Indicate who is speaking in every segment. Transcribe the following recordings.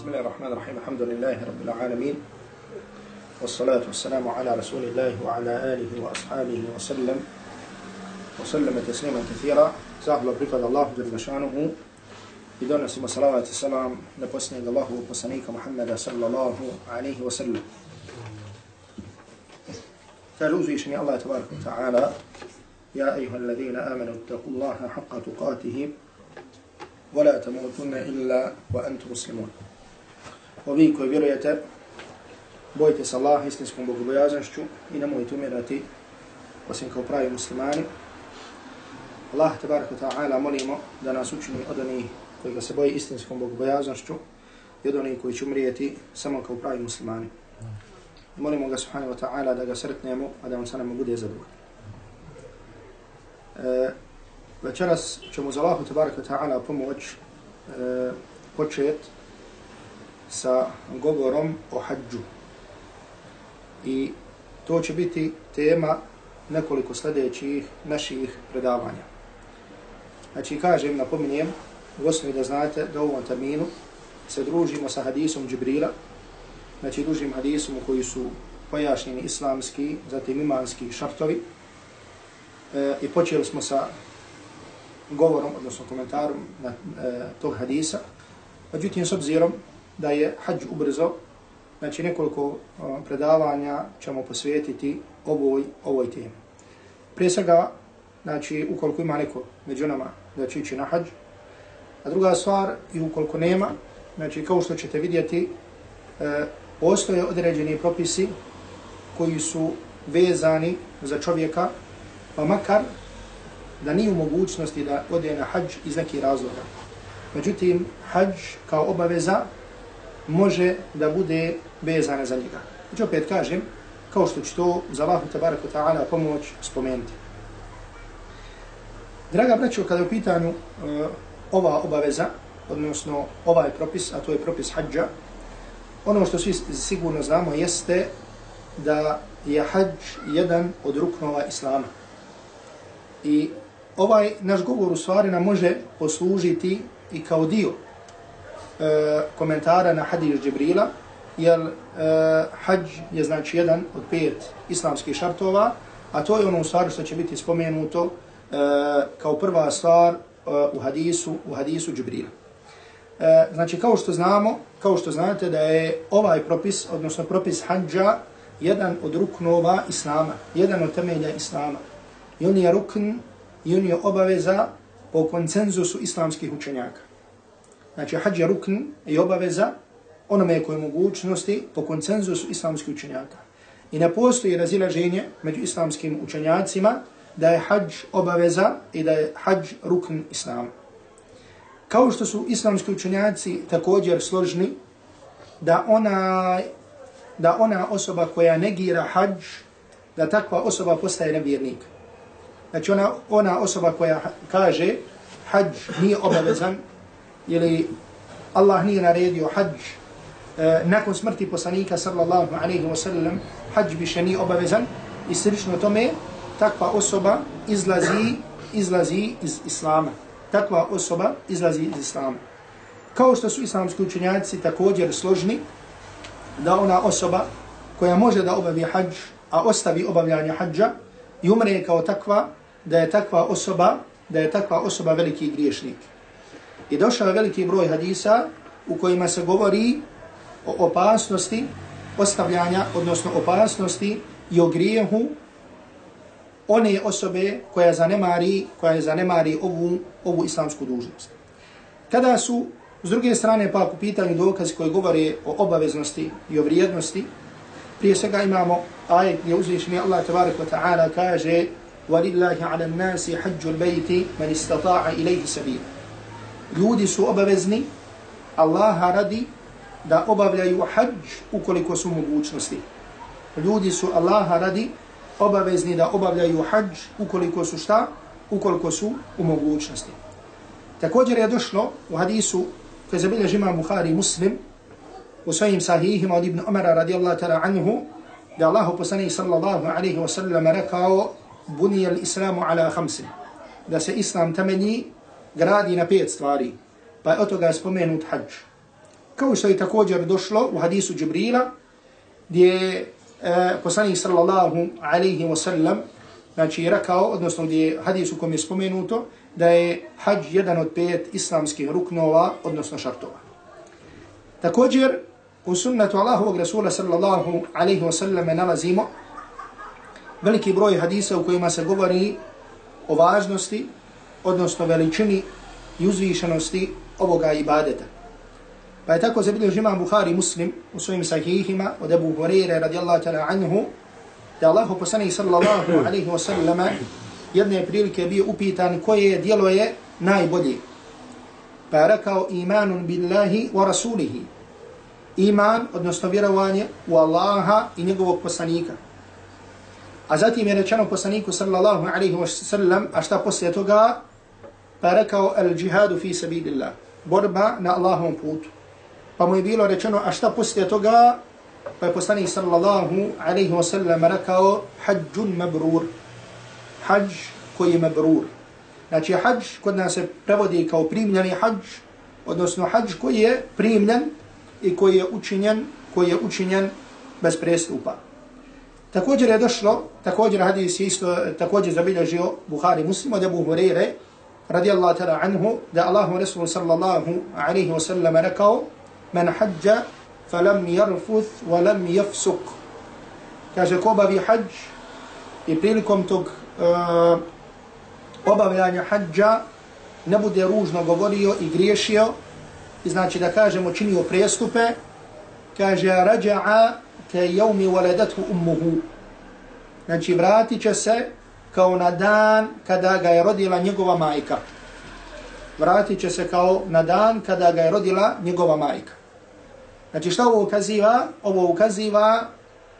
Speaker 1: بسم الله الرحمن الرحيم. الحمد لله رب العالمين. والصلاة والسلام على رسول الله وعلى آله وأصحابه وسلم. وسلم تسليما كثيرا. زاهل بركة الله جل شأنه. بدون سمى صلاة السلام نقصني الله وقصنيك محمد صلى الله عليه وسلم تلوز إشني الله تبارك وتعالى يا أيها الذين آمنوا اتقوا الله حق تقاته ولا تموتن إلا وأنتم مسلمون O vi koji vjerujete, bojite se Allah istinskom bogobojaznošću i nemojte umirati osim kao pravi muslimani. Allah tabaraka ta'ala molimo da nas učini od onih koji ga se boji istinskom bogobojaznošću i od onih koji će umrijeti samo kao pravi muslimani. Molimo ga subhanahu wa ta'ala da ga sretnemo, a da on sa nama bude zadovoljno. E, večeras ćemo za Allahu tabaraka ta'ala pomoć e, početi sa govorom o hađu. I to će biti tema nekoliko sljedećih naših predavanja. Znači, kažem, napominjem, u osnovi da znate da u ovom terminu se družimo sa hadisom Džibrila, znači družim hadisom u koji su pojašnjeni islamski, zatim imanski šartovi. E, I počeli smo sa govorom, odnosno komentarom na e, tog hadisa. Međutim, s obzirom da je hađ ubrzo, znači nekoliko predavanja ćemo posvetiti ovoj, ovoj temi. Prije svega, znači ukoliko ima neko među nama da će ići na hađ, a druga stvar, i ukoliko nema, znači kao što ćete vidjeti, e, postoje određeni propisi koji su vezani za čovjeka, pa makar da nije u mogućnosti da ode na hađ iz nekih razloga. Međutim, hađ kao obaveza može da bude vezana za njega. Znači opet kažem, kao što ću to za Allahu tabaraka ta'ala pomoć spomenuti. Draga braćo, kada je u pitanju uh, ova obaveza, odnosno ovaj propis, a to je propis hađa, ono što svi sigurno znamo jeste da je hađ jedan od ruknova Islama. I ovaj naš govor u stvari nam može poslužiti i kao dio E, komentara na hadis Džibrila, jer uh, e, hađ je znači jedan od pet islamskih šartova, a to je ono u stvari što će biti spomenuto uh, kao prva stvar uh, u hadisu u hadisu Džibrila. Uh, znači kao što znamo, kao što znate da je ovaj propis, odnosno propis hađa, jedan od ruknova Islama, jedan od temelja Islama. I on je rukn, i on je obaveza po koncenzusu islamskih učenjaka. Znači, hađ je rukn i obaveza onome koje mogućnosti po koncenzusu islamskih učenjaka. I ne postoji razilaženje među islamskim učenjacima da je hađ obaveza i da je hađ rukn islam. Kao što su islamski učenjaci također složni da ona, da ona osoba koja negira hađ, da takva osoba postaje nevjernik. Znači ona, ona osoba koja kaže hađ nije obavezan, ili Allah nije naredio hađ e, nakon smrti poslanika sallallahu alaihi wa sallam, hađ više nije obavezan i slično tome, takva osoba izlazi, izlazi iz Islama. Takva osoba izlazi iz Islama. Kao što su islamski učenjaci također složni, da ona osoba koja može da obavi hađ, a ostavi obavljanje hađa, i umre kao takva, da je takva osoba, da je takva osoba veliki griješnik. I došao je veliki broj hadisa u kojima se govori o opasnosti ostavljanja, odnosno opasnosti i o grijehu one osobe koja zanemari, koja zanemari ovu, ovu islamsku dužnost. Kada su, s druge strane, pa u pitanju dokazi koji govore o obaveznosti i o vrijednosti, prije svega imamo aj gdje uzvišeni Allah tabarik wa ta'ala kaže وَلِلَّهِ عَلَى النَّاسِ حَجُّ الْبَيْتِ مَنِ اسْتَطَاعَ إِلَيْهِ سَبِيلًا ljudi su obavezni Allaha radi da obavljaju hađ ukoliko su mogućnosti. Ljudi su Allaha radi obavezni da obavljaju hađ ukoliko su šta? Ukoliko su u mogućnosti. Također je došlo u hadisu koji zabilježi žima Bukhari muslim u svojim sahihima od Ibn Umara radijallahu ta'ala anhu da Allah poslani sallallahu alaihi wa sallam rekao bunijel islamu ala khamsin da se islam temelji gradi na pet stvari, pa je od toga spomenut hađ. kao što je također došlo u hadisu Džibrila, gdje je e, poslanik sallallahu alaihi wa sallam, znači rekao, odnosno gdje je hadisu kom je spomenuto, da je hađ jedan od pet islamskih ruknova, odnosno šartova. Također, u sunnetu Allahovog Rasula sallallahu alaihi wa sallam nalazimo veliki broj hadisa u kojima se govori o važnosti, odnosno veličini i uzvišenosti ovoga ibadeta. Pa je tako zabilježi imam Bukhari muslim u svojim sahihima od Ebu Hurire radijallahu ta'la anhu da Allahu poslanih sallallahu alaihi wa sallama jedne prilike bio upitan koje dijelo je najbolje. Pa je rekao imanun billahi wa rasulihi. Iman, odnosno vjerovanje u Allaha i njegovog poslanika. A zatim je rečeno poslaniku sallallahu alaihi wa sallam, a šta poslije toga? Pa je rekao al džihadu fi sabidillah. Borba na Allahovom putu. Pa mu je bilo rečeno, a šta poslije toga? Pa je poslanik sallallahu alaihi wa sallam rekao hađun mabrur. Hađ koji je mabrur. Znači hađ kod nas se prevodi kao primljeni hađ, odnosno hađ koji je primljen i koji je učinjen, koji je učinjen bez prestupa. Također je došlo, također hadis je isto također zabilježio Buhari muslim od Ebu Hurere, radijallahu ta'ala anhu, da Allahu Rasul sallallahu alaihi wa sallam rekao, men hađa falam jarfuth walam jafsuk. Kaže, ko obavi hađ i prilikom tog uh, obavljanja hađa ne bude ružno govorio i griješio, i znači da kažemo činio prestupe, kaže, rađa'a ke jevmi waledathu ummuhu. Znači, vratit će se kao na dan kada ga je rodila njegova majka. Vratit će se kao na dan kada ga je rodila njegova majka. Znači šta ovo ukaziva? Ovo ukaziva,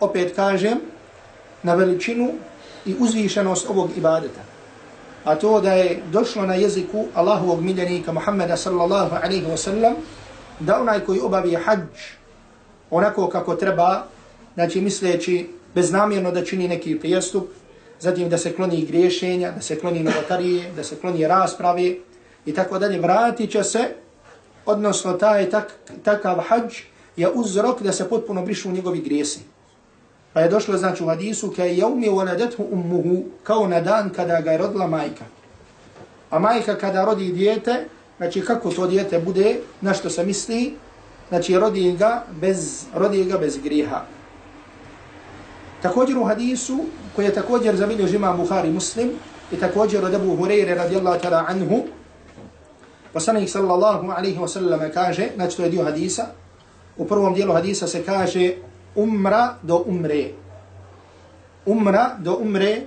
Speaker 1: opet kažem, na veličinu i uzvišenost ovog ibadeta. A to da je došlo na jeziku Allahovog miljenika Muhammeda sallallahu alaihi wa sallam, da onaj koji obavi hađ onako kako treba, znači misleći beznamjerno da čini neki prijestup, zatim da se kloni griješenja, da se kloni novotarije, da se kloni rasprave i tako dalje, vratit će se, odnosno taj tak, takav hađ je uzrok da se potpuno brišu njegovi grijesi. Pa je došlo znači u hadisu ka je umi waladethu ummuhu kao na dan kada ga je rodila majka. A majka kada rodi dijete, znači kako to dijete bude, na što se misli, znači rodi ga bez, rodi ga bez griha. Također u hadisu, koji je također zabilježi žima Bukhari muslim, i također od Abu Hureyre radijallahu ta'la anhu, poslanik sallallahu alaihi wasallam kaže, znači to je dio hadisa, u prvom dijelu hadisa se kaže umra do umre. Umra do umre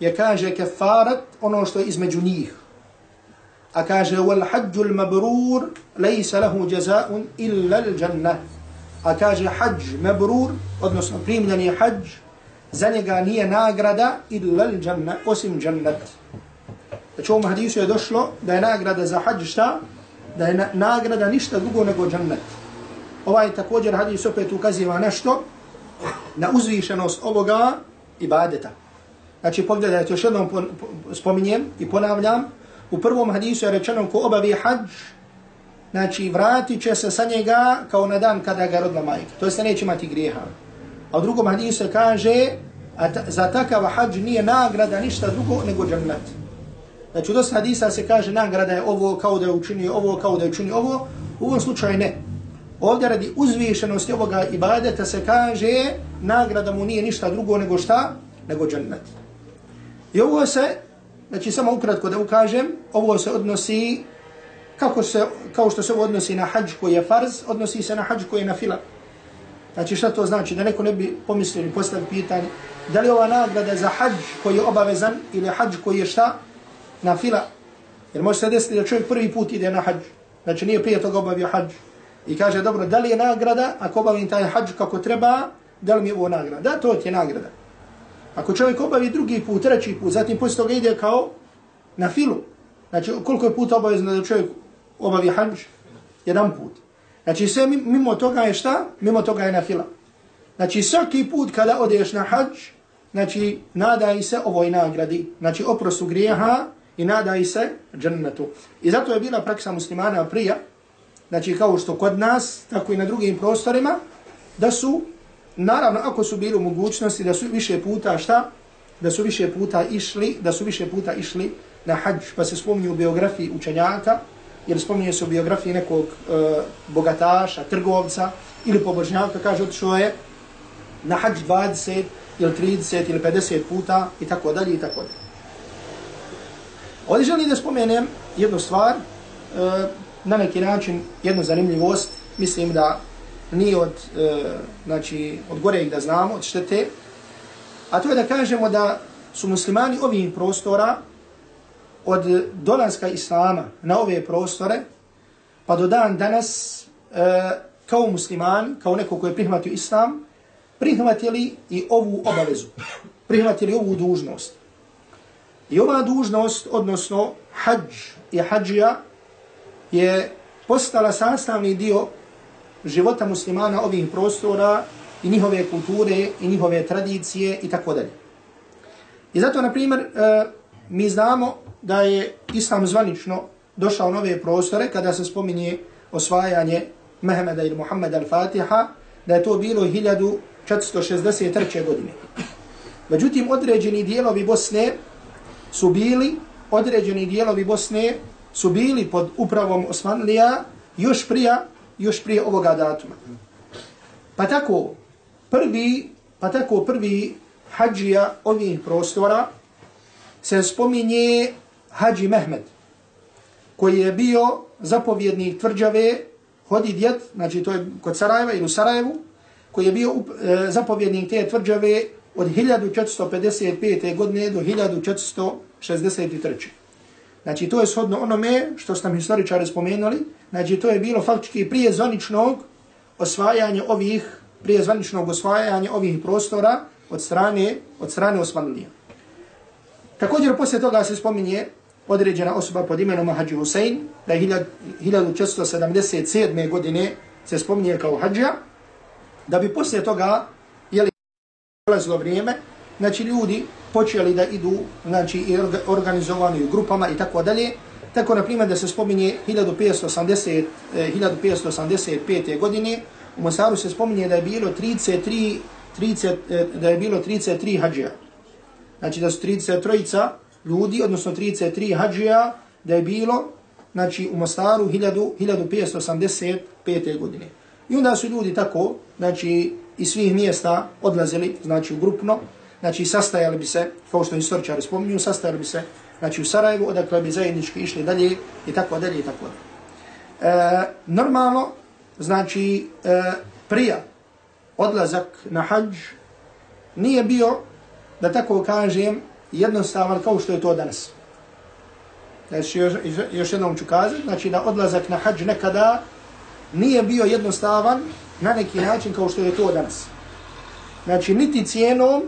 Speaker 1: je kaže kefarat ono što je između njih. A kaže wal hađul mabrur lejsa lahu jazaun illa l jannah. A kaže hađ mabrur, odnosno primljeni hađ, za njega nije nagrada illa džanna, osim jannat. Znači u ovom hadisu je došlo da je nagrada za hađ šta? Da je nagrada ništa drugo nego jannat ovaj također hadis opet ukaziva nešto na uzvišenost ovoga ibadeta. Znači pogledajte, još jednom spominjem i ponavljam, u prvom hadisu je rečeno ko obavi hađ, znači vratit će se sa njega kao na dan kada ga rodila majka. To jeste neće imati grijeha. A u drugom hadisu se kaže, a ta, za takav hađ nije nagrada ništa drugo nego džennet. Znači u dosta hadisa se kaže nagrada je ovo kao da je učinio ovo, kao da je učinio ovo. U ovom slučaju ne. Ovdje radi uzvišenosti ovoga ibadeta se kaže nagrada mu nije ništa drugo nego šta? Nego džennet. I ovo se, znači samo ukratko da ukažem, ovo se odnosi, kako se, kao što se odnosi na hađ koji je farz, odnosi se na hađ koji je na fila. Znači šta to znači? Da neko ne bi pomislio ni postavio pitanje, da li ova nagrada za hađ koji je obavezan ili hađ koji je šta? Na fila. Jer može se desiti da čovjek prvi put ide na hađ. Znači nije prije toga obavio hađ. I kaže, dobro, da li je nagrada, ako obavim taj hađ kako treba, da li mi je ovo nagrada? Da, to ti je nagrada. Ako čovjek obavi drugi put, treći put, zatim poslije toga ide kao na filu. Znači, koliko je puta obavezno da čovjek obavi hađ? Jedan put. Znači, sve mimo toga je šta? Mimo toga je na fila. Znači, svaki put kada odeš na hađ, znači, nadaj se ovoj nagradi. Znači, oprostu grijeha i nadaj se džennetu. I zato je bila praksa muslimana prija, znači kao što kod nas, tako i na drugim prostorima, da su, naravno, ako su bili u mogućnosti, da su više puta šta? Da su više puta išli, da su više puta išli na hađ, pa se spominju u biografiji učenjaka, jer spominje se u biografiji nekog e, bogataša, trgovca ili pobožnjaka, kaže, otišao je na hađ 20 ili 30 ili 50 puta i tako dalje i tako dalje. Ovdje želim da spomenem jednu stvar, e, na neki način jednu zanimljivost, mislim da nije od, e, znači, od gore da znamo, od štete, a to je da kažemo da su muslimani ovih prostora od dolanska islama na ove prostore, pa do dan danas, e, kao musliman, kao neko koji je prihvatio islam, prihvatili i ovu obavezu, prihvatili ovu dužnost. I ova dužnost, odnosno hađ i hađija, je postala sastavni dio života muslimana ovih prostora i njihove kulture i njihove tradicije i tako dalje. I zato, na primjer, e, mi znamo da je islam zvanično došao nove prostore kada se spominje osvajanje Mehmeda ili Muhammeda al-Fatiha, da je to bilo 1463. godine. Međutim, određeni dijelovi Bosne su bili, određeni dijelovi Bosne su bili pod upravom Osmanlija još prije, još prije ovoga datuma. Pa tako, prvi, pa tako prvi hađija ovih prostora se spominje Hadži Mehmed, koji je bio zapovjednik tvrđave Hodi djed, znači to je kod Sarajeva ili u Sarajevu, koji je bio e, zapovjednik te tvrđave od 1455. godine do 1463. Znači to je shodno onome što su nam historičari spomenuli, znači to je bilo faktički prije zvaničnog osvajanja ovih, prije zvaničnog osvajanja ovih prostora od strane, od strane Osmanlija. Također poslije toga se spominje određena osoba pod imenom Hadži Husein, da je 1477. godine se spominje kao Hadža, da bi poslije toga, jeli, prolazilo vrijeme, znači ljudi počeli da idu, znači, i organizovani u grupama i tako dalje, tako, na primjer, da se spominje 1580, 1585. Eh, godine, u Mosaru se spominje da je bilo 33, 30, eh, da je bilo 33 hađija. Znači da su 33 ljudi, odnosno 33 hađija, da je bilo znači, u Mostaru 1585. godine. I onda su ljudi tako, znači, iz svih mjesta odlazili, znači, u grupno, znači, sastajali bi se, kao što istoričari spominju, sastajali bi se, znači, u Sarajevu, odakle bi zajednički išli dalje, i tako dalje, i tako dalje. E, normalno, znači, e, prija odlazak na hađ nije bio, da tako kažem, jednostavan kao što je to danas. Znači, još, još jednom ću kazati, znači da odlazak na hađ nekada nije bio jednostavan na neki način kao što je to danas. Znači, niti cijenom,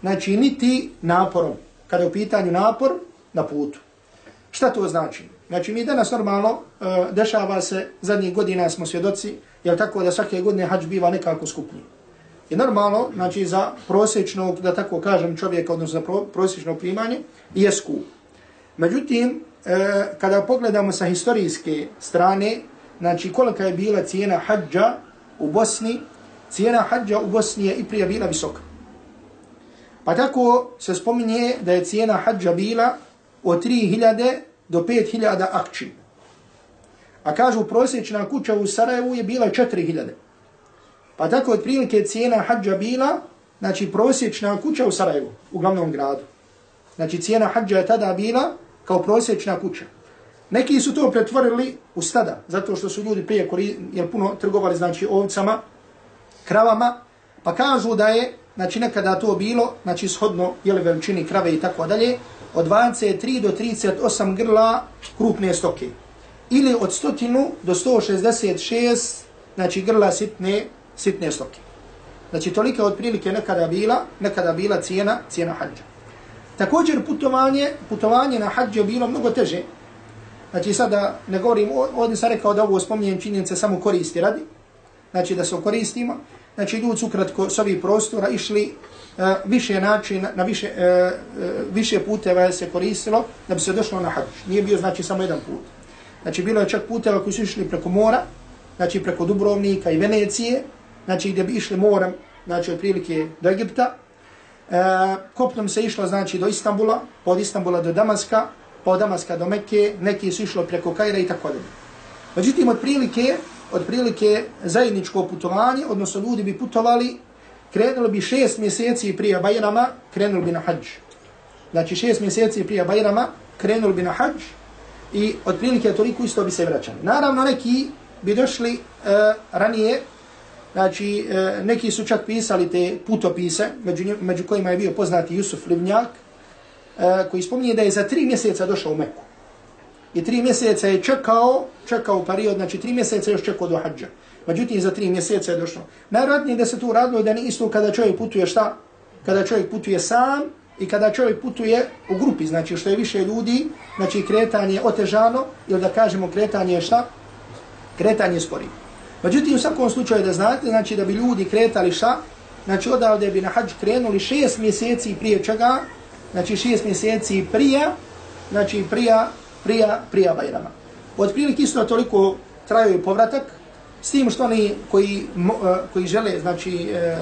Speaker 1: znači, niti naporom. Kada je u pitanju napor, na putu. Šta to znači? Znači, mi danas normalno uh, dešava se, zadnjih godina smo svjedoci, jel tako da svake godine hađ biva nekako skupniji. I normalno, znači za prosječnog, da tako kažem, čovjeka, odnosno za prosječno primanje, je skup. Međutim, e, kada pogledamo sa historijske strane, znači kolika je bila cijena hađa u Bosni, cijena hađa u Bosni je i prije bila visoka. Pa tako se spominje da je cijena hađa bila od 3000 do 5000 akči. A kažu prosječna kuća u Sarajevu je bila 4000. Pa tako od prilike cijena hađa bila, znači prosječna kuća u Sarajevu, u glavnom gradu. Znači cijena hađa je tada bila kao prosječna kuća. Neki su to pretvorili u stada, zato što su ljudi prije jer puno trgovali znači ovcama, kravama, pa kažu da je znači nekada to bilo, znači shodno jeli veličini krave i tako dalje, od 23 do 38 grla krupne stoke. Ili od 100 do 166 znači grla sitne sitne stoke. Znači, tolika otprilike nekada bila, nekada bila cijena, cijena hađa. Također, putovanje, putovanje na hađu bilo mnogo teže. Znači, sada ne govorim, ovdje sam rekao da ovo spominjem činjenice samo koristi radi. Znači, da se koristimo. Znači, ljudi su ukratko s ovih prostora išli uh, više načina, na više, uh, uh, više puteva se koristilo da bi se došlo na hađu. Nije bio, znači, samo jedan put. Znači bilo je čak puteva koji su išli preko mora, znači preko Dubrovnika i Venecije, znači gdje bi išli moram, znači otprilike do Egipta. E, kopnom se išlo znači do Istambula, od Istambula do Damaska, pa od Damaska do Mekke, neki su išlo preko Kajra i tako dalje. Međutim, otprilike, otprilike zajedničko putovanje, odnosno ljudi bi putovali, krenulo bi šest mjeseci prije Bajrama, krenuli bi na hađ. Znači šest mjeseci prije Bajrama, krenuli bi na hađ i otprilike toliko isto bi se vraćali. Naravno, neki bi došli uh, ranije, znači e, neki su čak pisali te putopise, među, među kojima je bio poznati Jusuf Livnjak, e, koji spominje da je za tri mjeseca došao u Meku. I tri mjeseca je čekao, čekao period, znači tri mjeseca još čekao do hađa. Međutim, za tri mjeseca je došao. Najvratnije da se tu radilo da ne isto kada čovjek putuje šta? Kada čovjek putuje sam i kada čovjek putuje u grupi, znači što je više ljudi, znači kretanje je otežano, ili da kažemo kretanje je šta? Kretanje je sporije. Međutim, u svakom slučaju da znate, znači da bi ljudi kretali šta? Znači odavde bi na hađ krenuli šest mjeseci prije čega? Znači šest mjeseci prije, znači prije, prije, prije Bajrama. Od prilike isto toliko traju povratak, s tim što oni koji, e, koji žele, znači, e,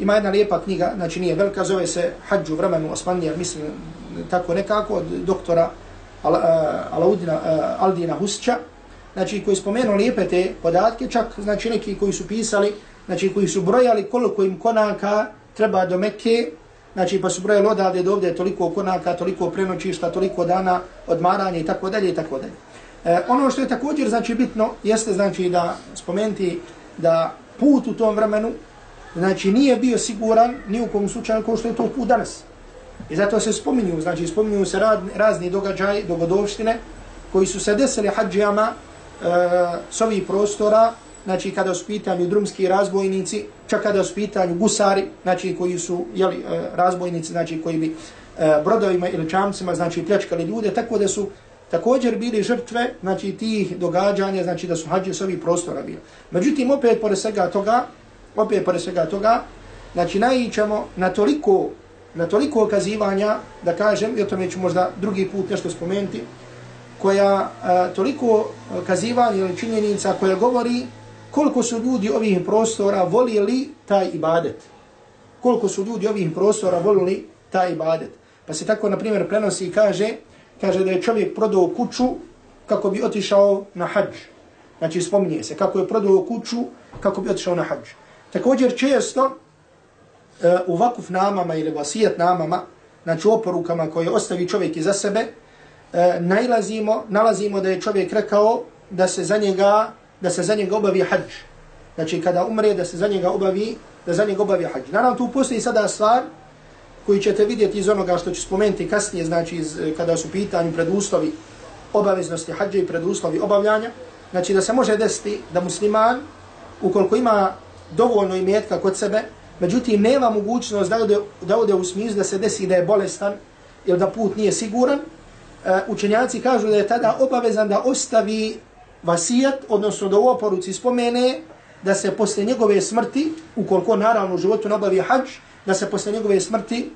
Speaker 1: ima jedna lijepa knjiga, znači nije velika, zove se Hadž u vremenu Osmanija, mislim tako nekako, od doktora Al, e, Alaudina, e, Aldina Husća, znači koji spomenu lijepe te podatke, čak znači neki koji su pisali, znači koji su brojali koliko im konaka treba do Mekke, znači pa su brojali odavde do ovdje toliko konaka, toliko prenoćišta, toliko dana odmaranja i tako dalje i tako dalje. E, ono što je također znači bitno jeste znači da spomenti da put u tom vremenu znači nije bio siguran ni u kom slučaju kao što je to put danas. I zato se spominju, znači spominju se rad, razni događaj, dogodovštine koji su se desili hađijama E, s ovih prostora, znači kada su pitanju drumski razbojnici, čak kada su pitanju gusari, znači koji su jeli, e, razbojnici, znači koji bi e, brodovima ili čamcima, znači pljačkali ljude, tako da su također bili žrtve, znači tih događanja, znači da su hađe s ovih prostora bili. Međutim, opet pored svega toga, opet pored svega toga, znači najićemo na toliko, na toliko okazivanja, da kažem, i o tome ću možda drugi put nešto spomenuti, koja a, toliko e, kazivanja ili činjenica koja govori koliko su ljudi ovih prostora voljeli taj ibadet. Koliko su ljudi ovih prostora voljeli taj ibadet. Pa se tako, na primjer, prenosi i kaže, kaže da je čovjek prodao kuću kako bi otišao na hađ. Znači, spominje se kako je prodao kuću kako bi otišao na hađ. Također često e, u vakuf namama ili vasijet namama, znači oporukama koje ostavi čovjek iza sebe, E, uh, nalazimo, nalazimo da je čovjek rekao da se za njega, da se za njega obavi hađ. Znači kada umre da se za njega obavi, da za njega obavi hađ. Naravno tu postoji sada stvar koji ćete vidjeti iz onoga što ću spomenuti kasnije, znači iz, e, kada su pitanju preduslovi obaveznosti hađa i preduslovi obavljanja, znači da se može desiti da musliman, ukoliko ima dovoljno imetka kod sebe, međutim nema mogućnost da ode, da ode u smislu da se desi da je bolestan ili da put nije siguran, E, učenjaci kažu da je tada obavezan da ostavi vasijat, odnosno da u oporuci spomene da se posle njegove smrti, ukoliko naravno u životu nabavi obavi hađ, da se posle njegove smrti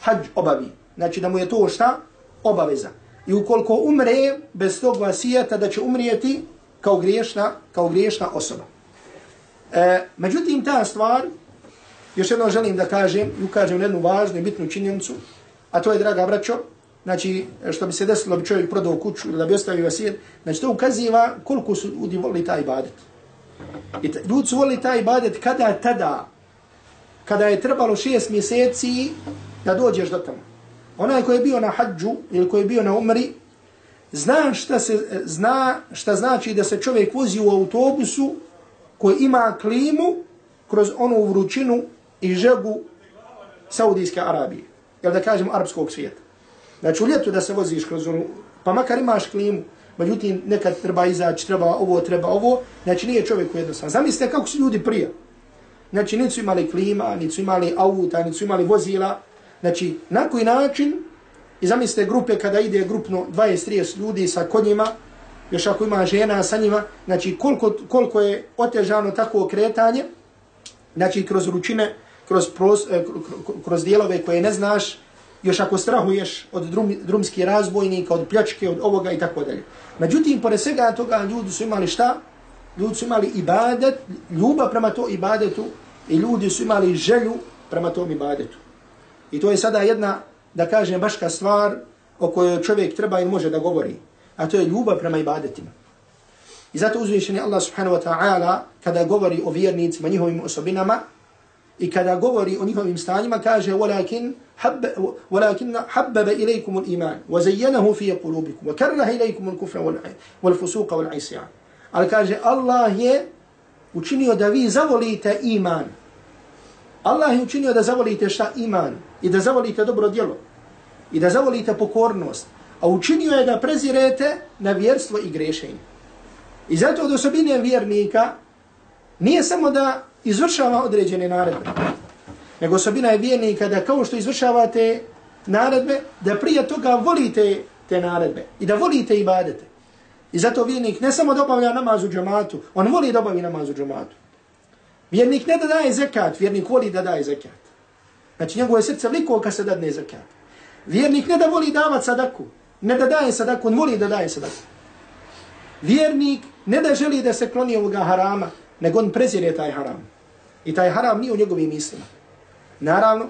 Speaker 1: hađ obavi. Znači da mu je to šta? Obaveza. I ukoliko umre bez tog vasijata da će umrijeti kao griješna, kao griješna osoba. E, međutim, ta stvar, još jedno želim da kažem, i ukažem jednu važnu i bitnu činjenicu, a to je, draga braćo, znači, što bi se desilo, bi čovjek prodao kuću ili da bi ostavio vasijet, znači, to ukaziva koliko su ljudi volili taj ibadet. I ljudi su volili taj ibadet kada tada, kada je trebalo šest mjeseci da dođeš do tamo. Onaj koji je bio na hađu ili koji je bio na umri, zna šta, se, zna šta znači da se čovjek vozi u autobusu koji ima klimu kroz onu vrućinu i žegu Saudijske Arabije. Jel da kažem arapskog svijeta. Znači u ljetu da se voziš kroz onu, pa makar imaš klimu, međutim nekad treba izaći, treba ovo, treba ovo, znači nije čovjek jednostavno. Zamislite kako su ljudi prije. Znači nisu imali klima, nisu imali auta, nisu imali vozila. Znači na koji način, i zamislite grupe kada ide grupno 20-30 ljudi sa konjima, još ako ima žena sa njima, znači koliko, koliko je otežano tako kretanje, znači kroz ručine, kroz, pros, eh, kroz dijelove koje ne znaš, još ako strahuješ od drum, drumskih razbojnika, od pljačke, od ovoga i tako dalje. Međutim, pored svega toga, ljudi su imali šta? Ljudi su imali ibadet, ljubav prema to ibadetu i ljudi su imali želju prema tom ibadetu. I to je sada jedna, da kažem, baška stvar o kojoj čovjek treba i može da govori. A to je ljubav prema ibadetima. I zato uzvišeni Allah subhanahu wa ta'ala kada govori o vjernicima, njihovim osobinama i kada govori o njihovim stanjima kaže وَلَكِنْ habba walakin habbaba ilaykum al-iman wa zayyanahu fi qulubikum wa karaha ilaykum al-kufra wal fusuq wal isyan. Al kaže Allah je učinio da vi zavolite iman. Allah je učinio da zavolite šta iman i da zavolite dobro djelo i da zavolite pokornost. A učinio je da prezirete na vjerstvo i grešenje. I zato od osobine vjernika nije samo da izvršava određene naredbe, nego osobina je vjernika da kao što izvršavate naredbe, da prije toga volite te naredbe i da volite i badete. I zato vjernik ne samo da obavlja namaz u džamatu, on voli da obavi namaz u džamatu. Vjernik ne da daje zekat, vjernik voli da daje zekat. Znači njegovo srce veliko kad se dadne zekat. Vjernik ne da voli davat sadaku, ne da daje sadaku, on voli da daje sadaku. Vjernik ne da želi da se kloni ovoga harama, nego on prezire taj haram. I taj haram nije u njegovim mislima. Naravno,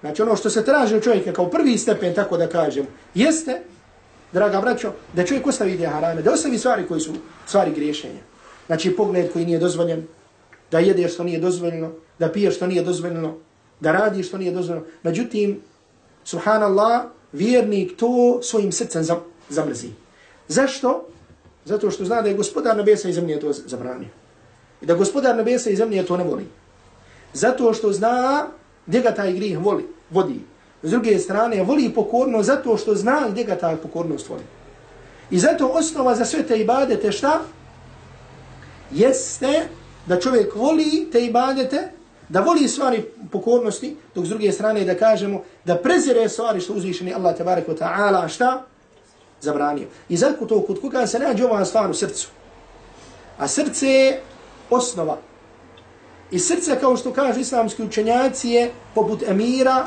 Speaker 1: znači ono što se traži od čovjeka kao prvi stepen, tako da kažem, jeste, draga braćo, da čovjek ostavi te harame, da ostavi stvari koji su stvari griješenja. Znači pogled koji nije dozvoljen, da jedeš što nije dozvoljeno, da piješ što nije dozvoljeno, da radiš što nije dozvoljeno. Međutim, subhanallah, vjernik to svojim srcem zamrzi. Zašto? Zato što zna da je gospodar nebesa i zemlje to zabranio. I da gospodar nebesa i zemlje to ne voli. Zato što zna gdje ga taj grih voli, vodi. S druge strane, voli pokorno zato što zna gdje ga ta pokornost voli. I zato osnova za sve te ibadete šta? Jeste da čovjek voli te ibadete, da voli stvari pokornosti, dok s druge strane da kažemo da prezire stvari što uzvišeni Allah tabaraka ta'ala šta? zabranio. I zato to kod koga se nađe ova stvar u srcu. A srce je osnova. I srce, kao što kažu islamski učenjaci, je poput emira,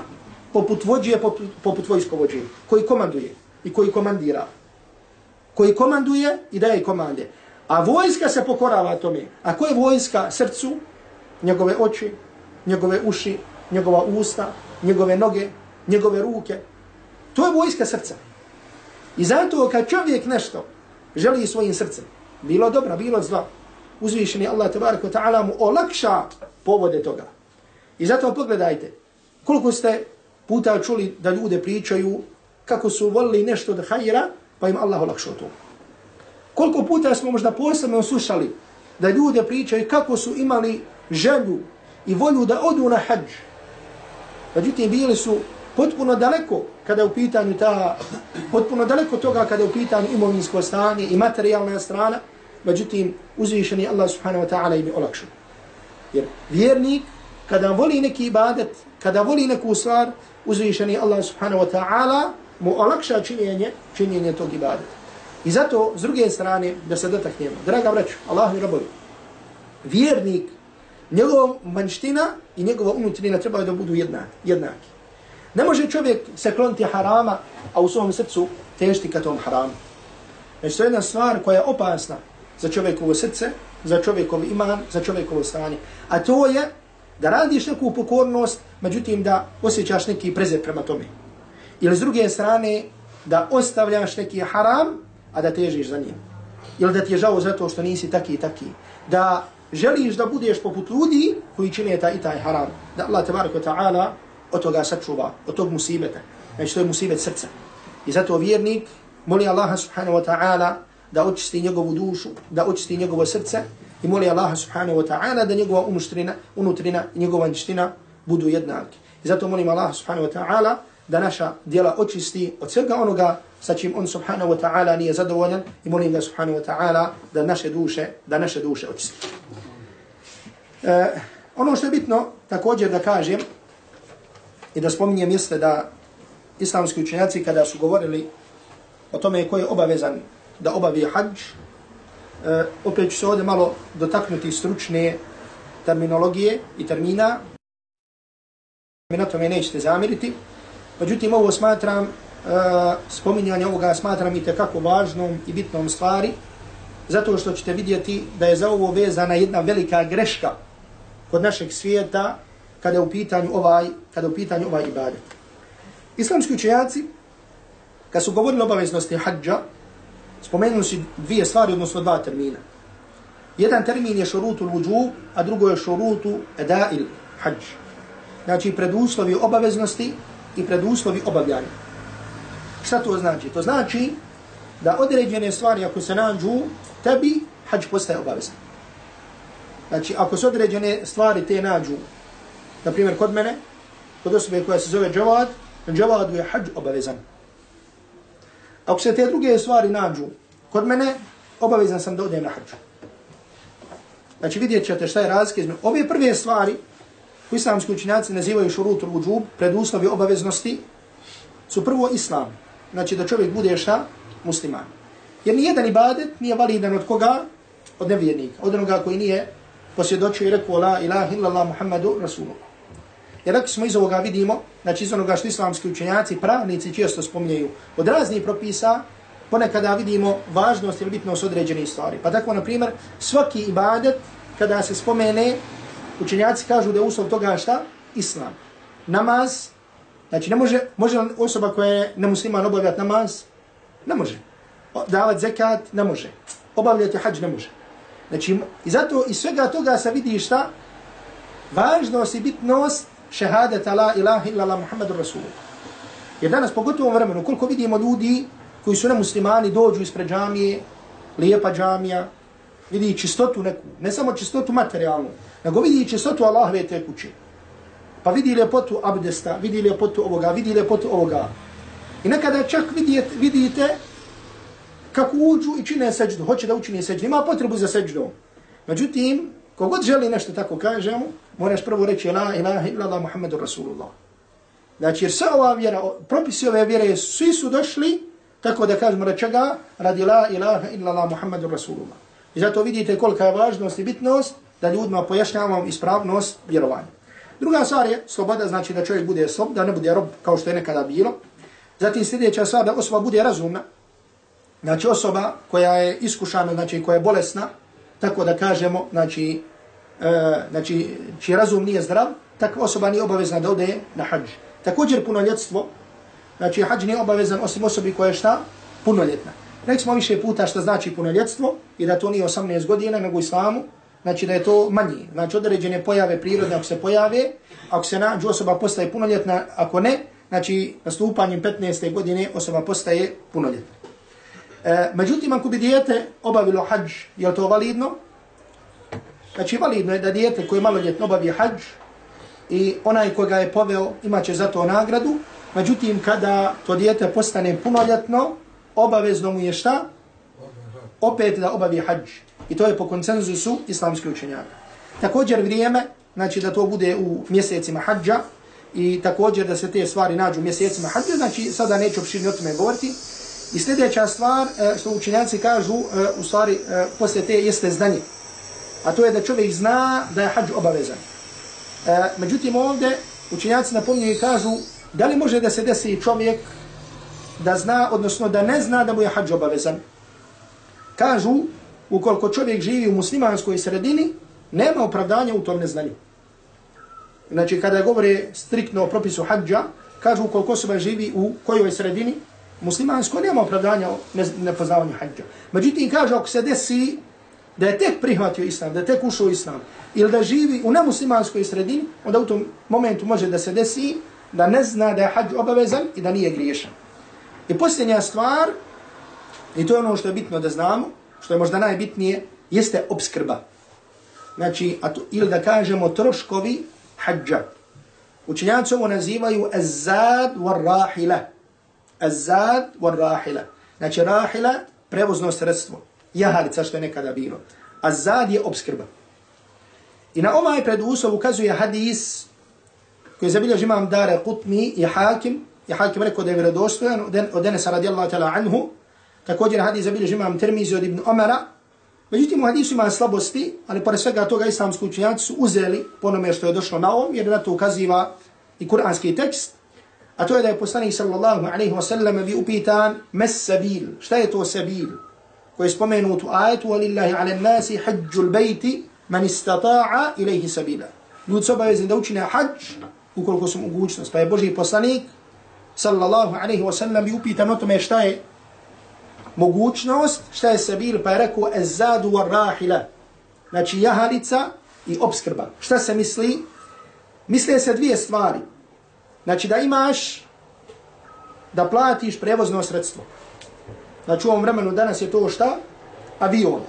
Speaker 1: poput vođe, poput, poput vojskovođe, koji komanduje i koji komandira. Koji komanduje i daje komande. A vojska se pokorava tome. A ko je vojska srcu? Njegove oči, njegove uši, njegova usta, njegove noge, njegove ruke. To je vojska srca. I zato kad čovjek nešto želi svojim srcem, bilo dobro, bilo zlo, uzvišeni Allah tabaraka wa ta'ala mu olakša povode toga. I zato pogledajte, koliko ste puta čuli da ljude pričaju kako su volili nešto da hajira, pa im Allah olakšao to. Koliko puta smo možda posebno slušali da ljude pričaju kako su imali želju i volju da odu na hađ. Međutim, bili su potpuno daleko kada je u pitanju ta, potpuno daleko toga kada je u pitanju imovinsko stanje i materijalna strana, međutim uzvišeni Allah subhanahu wa ta'ala im je olakšao. Jer vjernik, kada voli neki ibadet, kada voli neku stvar, uzvišeni Allah subhanahu wa ta'ala mu olakša činjenje, činjenje tog ibadeta. I zato, s druge strane, da se dotaknemo, draga braću, Allah mi rabovi, vjernik, njegova manština i njegova unutrina trebaju da budu jedna, jednaki. Ne može čovjek se kloniti harama, a u svom srcu težiti ka tom haramu. Znači, to je jedna stvar koja je opasna za čovjekovo srce, za čovjekov iman, za čovjekovo stanje. A to je da radiš neku pokornost, međutim da osjećaš neki prezir prema tome. Ili s druge strane, da ostavljaš neki haram, a da težiš za njim. Ili da ti je žao zato što nisi taki i taki. Da želiš da budeš poput ljudi koji čine ta i taj haram. Da Allah tabaraka ta'ala od toga sačuva, od tog musibeta. Znači to je musibet srca. I zato vjernik moli Allaha subhanahu wa ta'ala da očisti njegovu dušu, da očisti njegovo srce i moli Allaha subhanahu wa ta'ala da njegova umuštrina, unutrina i njegova niština budu jednaki. I zato molim Allaha subhanahu wa ta'ala da naša djela očisti od svega onoga sa čim on subhanahu wa ta'ala nije zadovoljan i molim ga subhanahu wa ta'ala da naše duše, da naše duše očisti. E, ono što je bitno također da kažem I da spominjem jeste da islamski učenjaci kada su govorili o tome ko je obavezan da obavi hađ, e, opet ću se ovdje malo dotaknuti stručne terminologije i termina. Mi na tome nećete zamiriti. Međutim, ovo smatram, e, spominjanje ovoga smatram i tekako važnom i bitnom stvari, zato što ćete vidjeti da je za ovo vezana jedna velika greška kod našeg svijeta kada je u pitanju ovaj, kada je u pitanju ovaj ibadet. Islamski učenjaci, kad su govorili obaveznosti hađa, spomenuli si dvije stvari, odnosno dva termina. Jedan termin je šurutu l'uđu, a drugo je šurutu edail hađ. Znači preduslovi obaveznosti i preduslovi obavljanja. Šta to znači? To znači da određene stvari ako se nađu, tebi hađ postaje obavezan. Znači ako se određene stvari te nađu, na primjer kod mene, kod osobe koja se zove džavad, na džavadu je hađ obavezan. Ako se te druge stvari nađu kod mene, obavezan sam da odem na hađu. Znači vidjet ćete šta je razlika između. Ove prve stvari koji islamski učinjaci nazivaju šurutu uđub, preduslovi obaveznosti, su prvo islam. Znači da čovjek bude šta? Musliman. Jer nijedan ibadet nije validan od koga? Od nevjernika. Od onoga koji nije posvjedočio i rekao la ilaha illallah muhammadu rasulullah. Jer ako smo iz ovoga vidimo, znači iz onoga što islamski učenjaci, pravnici često spominjaju od raznih propisa, ponekada vidimo važnost ili bitnost određenih stvari. Pa tako, na primjer, svaki ibadet, kada se spomene, učenjaci kažu da je uslov toga šta? Islam. Namaz, znači ne može, može osoba koja je nemusliman obavljati namaz? Ne može. Davat zekat? Ne može. Obavljati hađ? Ne može. Znači, i zato iz svega toga se vidi šta? Važnost i bitnost šehadeta la ilaha illa Muhammedu muhammadu rasulullah. Jer danas, pogotovo u vremenu, koliko vidimo ljudi koji su nemuslimani, dođu ispred džamije, lijepa džamija, vidi čistotu neku, ne samo čistotu materijalnu, nego vidi čistotu Allahove te kuće. Pa vidi ljepotu abdesta, vidi ljepotu ovoga, vidi ljepotu ovoga. I nekada čak vidite, vidite kako uđu i čine seđdu, hoće da učini seđdu, ima potrebu za seđdu. Međutim, kogod želi nešto tako kažemo, moraš prvo reći la ilaha illallah muhammedu rasulullah. Znači, jer sva ova vjera, propisi ove vjere, svi su došli, tako da kažemo da čega, radi la ilaha illallah muhammedu rasulullah. I zato vidite kolika je važnost i bitnost da ljudima pojašnjavam ispravnost vjerovanja. Druga stvar je sloboda, znači da čovjek bude slob, da ne bude rob kao što je nekada bilo. Zatim sljedeća stvar da osoba bude razumna. Znači osoba koja je iskušana, znači koja je bolesna, tako da kažemo, znači, E, znači čiji razum nije zdrav, takva osoba nije obavezna da ode na hađ. Također punoljetstvo, znači hađ nije obavezan osim osobi koja je šta? Punoljetna. Rekli smo više puta što znači punoljetstvo i da to nije 18 godina nego u islamu, znači da je to manji. Znači određene pojave prirodne ako se pojave, ako se nađu osoba postaje punoljetna, ako ne, znači nastupanjem 15. godine osoba postaje punoljetna. E, međutim, ako bi dijete obavilo hađ, je to validno? Znači, validno je da dijete koje je maloljetno obavi hađ i onaj koga je poveo imaće za to nagradu. Međutim, kada to dijete postane punoljetno, obavezno mu je šta? Opet da obavi hađ. I to je po konsenzusu islamske učenjaka. Također vrijeme, znači da to bude u mjesecima hađa i također da se te stvari nađu u mjesecima hađa, znači sada neću opširni o tome govoriti. I sljedeća stvar e, što učenjaci kažu, e, u stvari e, poslije te jeste znanje. A to je da čovjek zna da je hađ obavezan. E, međutim ovdje učenjaci napominju i kažu da li može da se desi čovjek da zna, odnosno da ne zna da mu je hađ obavezan. Kažu, ukoliko čovjek živi u muslimanskoj sredini, nema opravdanja u tom neznanju. Znači, kada govore striktno o propisu hađa, kažu ukoliko osoba živi u kojoj sredini, muslimansko nema opravdanja o nepoznavanju hađa. Međutim, kaže, ako se desi da je tek prihvatio islam, da je tek ušao islam, ili da živi u nemuslimanskoj sredini, onda u tom momentu može da se desi da ne zna da je hađ obavezan i da nije griješan. I posljednja stvar, i to je ono što je bitno da znamo, što je možda najbitnije, jeste obskrba. Znači, a to, ili da kažemo troškovi hađa. Učenjaci ovo nazivaju azad war rahila. Azad war rahila. Znači, rahila, prevozno sredstvo. Jahalica što je nekada bilo. zad je obskrba. I na ovaj preduslov ukazuje hadis koji zabilježi imam Dare Qutmi i Hakim, i Hakim rekao da je vjerodostojan od Enesa radijallahu ta'la anhu, također hadis zabilježi imam Tirmizi od Ibn Omara, međutim u hadisu ima slabosti, ali pored svega toga islamski učenjaci su uzeli po što je došlo na ovom, jer na to ukaziva i kuranski tekst, a to je da je poslanik sallallahu alaihi wa sallam bi upitan mes sabil, šta je to sabil? Koji je spomenut u ajetu, walillahi ala nasi hađul bejti man istata'a ilaihi sabila. Ljudi su obavezni da učine hađ ukoliko su mogućnost. Pa je Boži poslanik sallallahu alaihi wa sallam bi upitan o tome šta je mogućnost, šta je sabil, pa je rekao ezadu wa rahila. Znači jahalica i obskrba. Šta se misli? Misle se dvije stvari. Znači da imaš da platiš prevozno sredstvo. Znači u ovom vremenu danas je to šta? Avion.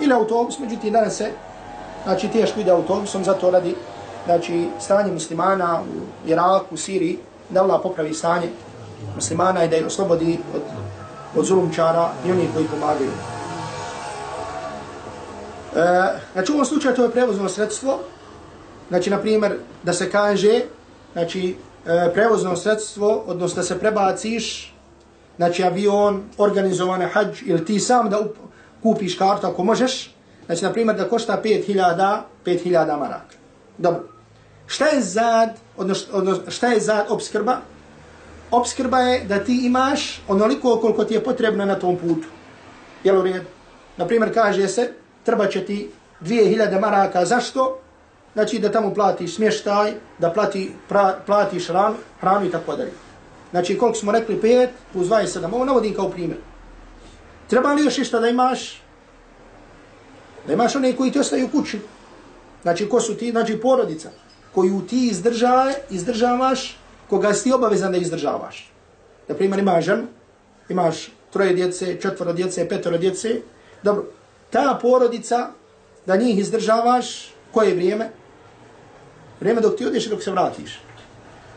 Speaker 1: Ili autobus, međutim danas se znači teško ide autobusom, zato radi znači stanje muslimana u Iraku, u Siriji, da Allah popravi stanje muslimana i da ih oslobodi od, od zulumčara i onih koji pomagaju. E, znači u ovom slučaju to je prevozno sredstvo, znači na primjer da se kaže, znači e, prevozno sredstvo, odnosno da se prebaciš, znači avion, organizovane hađ, ili ti sam da up, kupiš kartu ako možeš, znači na primjer da košta 5000, 5000 maraka. Dobro. Šta je zad, odnosno, odnosno šta je zad obskrba? Obskrba je da ti imaš onoliko koliko ti je potrebno na tom putu. Jel u redu? Na primjer kaže se, treba će ti 2000 maraka, zašto? znači da tamo platiš smještaj, da plati, pra, platiš hranu, hranu i tako dalje. Znači koliko smo rekli, 5 plus 27, ovo navodim kao primjer. Treba li još išta da imaš? Da imaš one koji ti ostaju u kući. Znači ko su ti? Znači porodica koju ti izdrža, izdržavaš, koga si ti obavezan da izdržavaš. Na primjer imaš žen, imaš troje djece, četvoro djece, petoro djece. Dobro, ta porodica, da njih izdržavaš, koje vrijeme? Vrijeme dok ti odeš i dok se vratiš.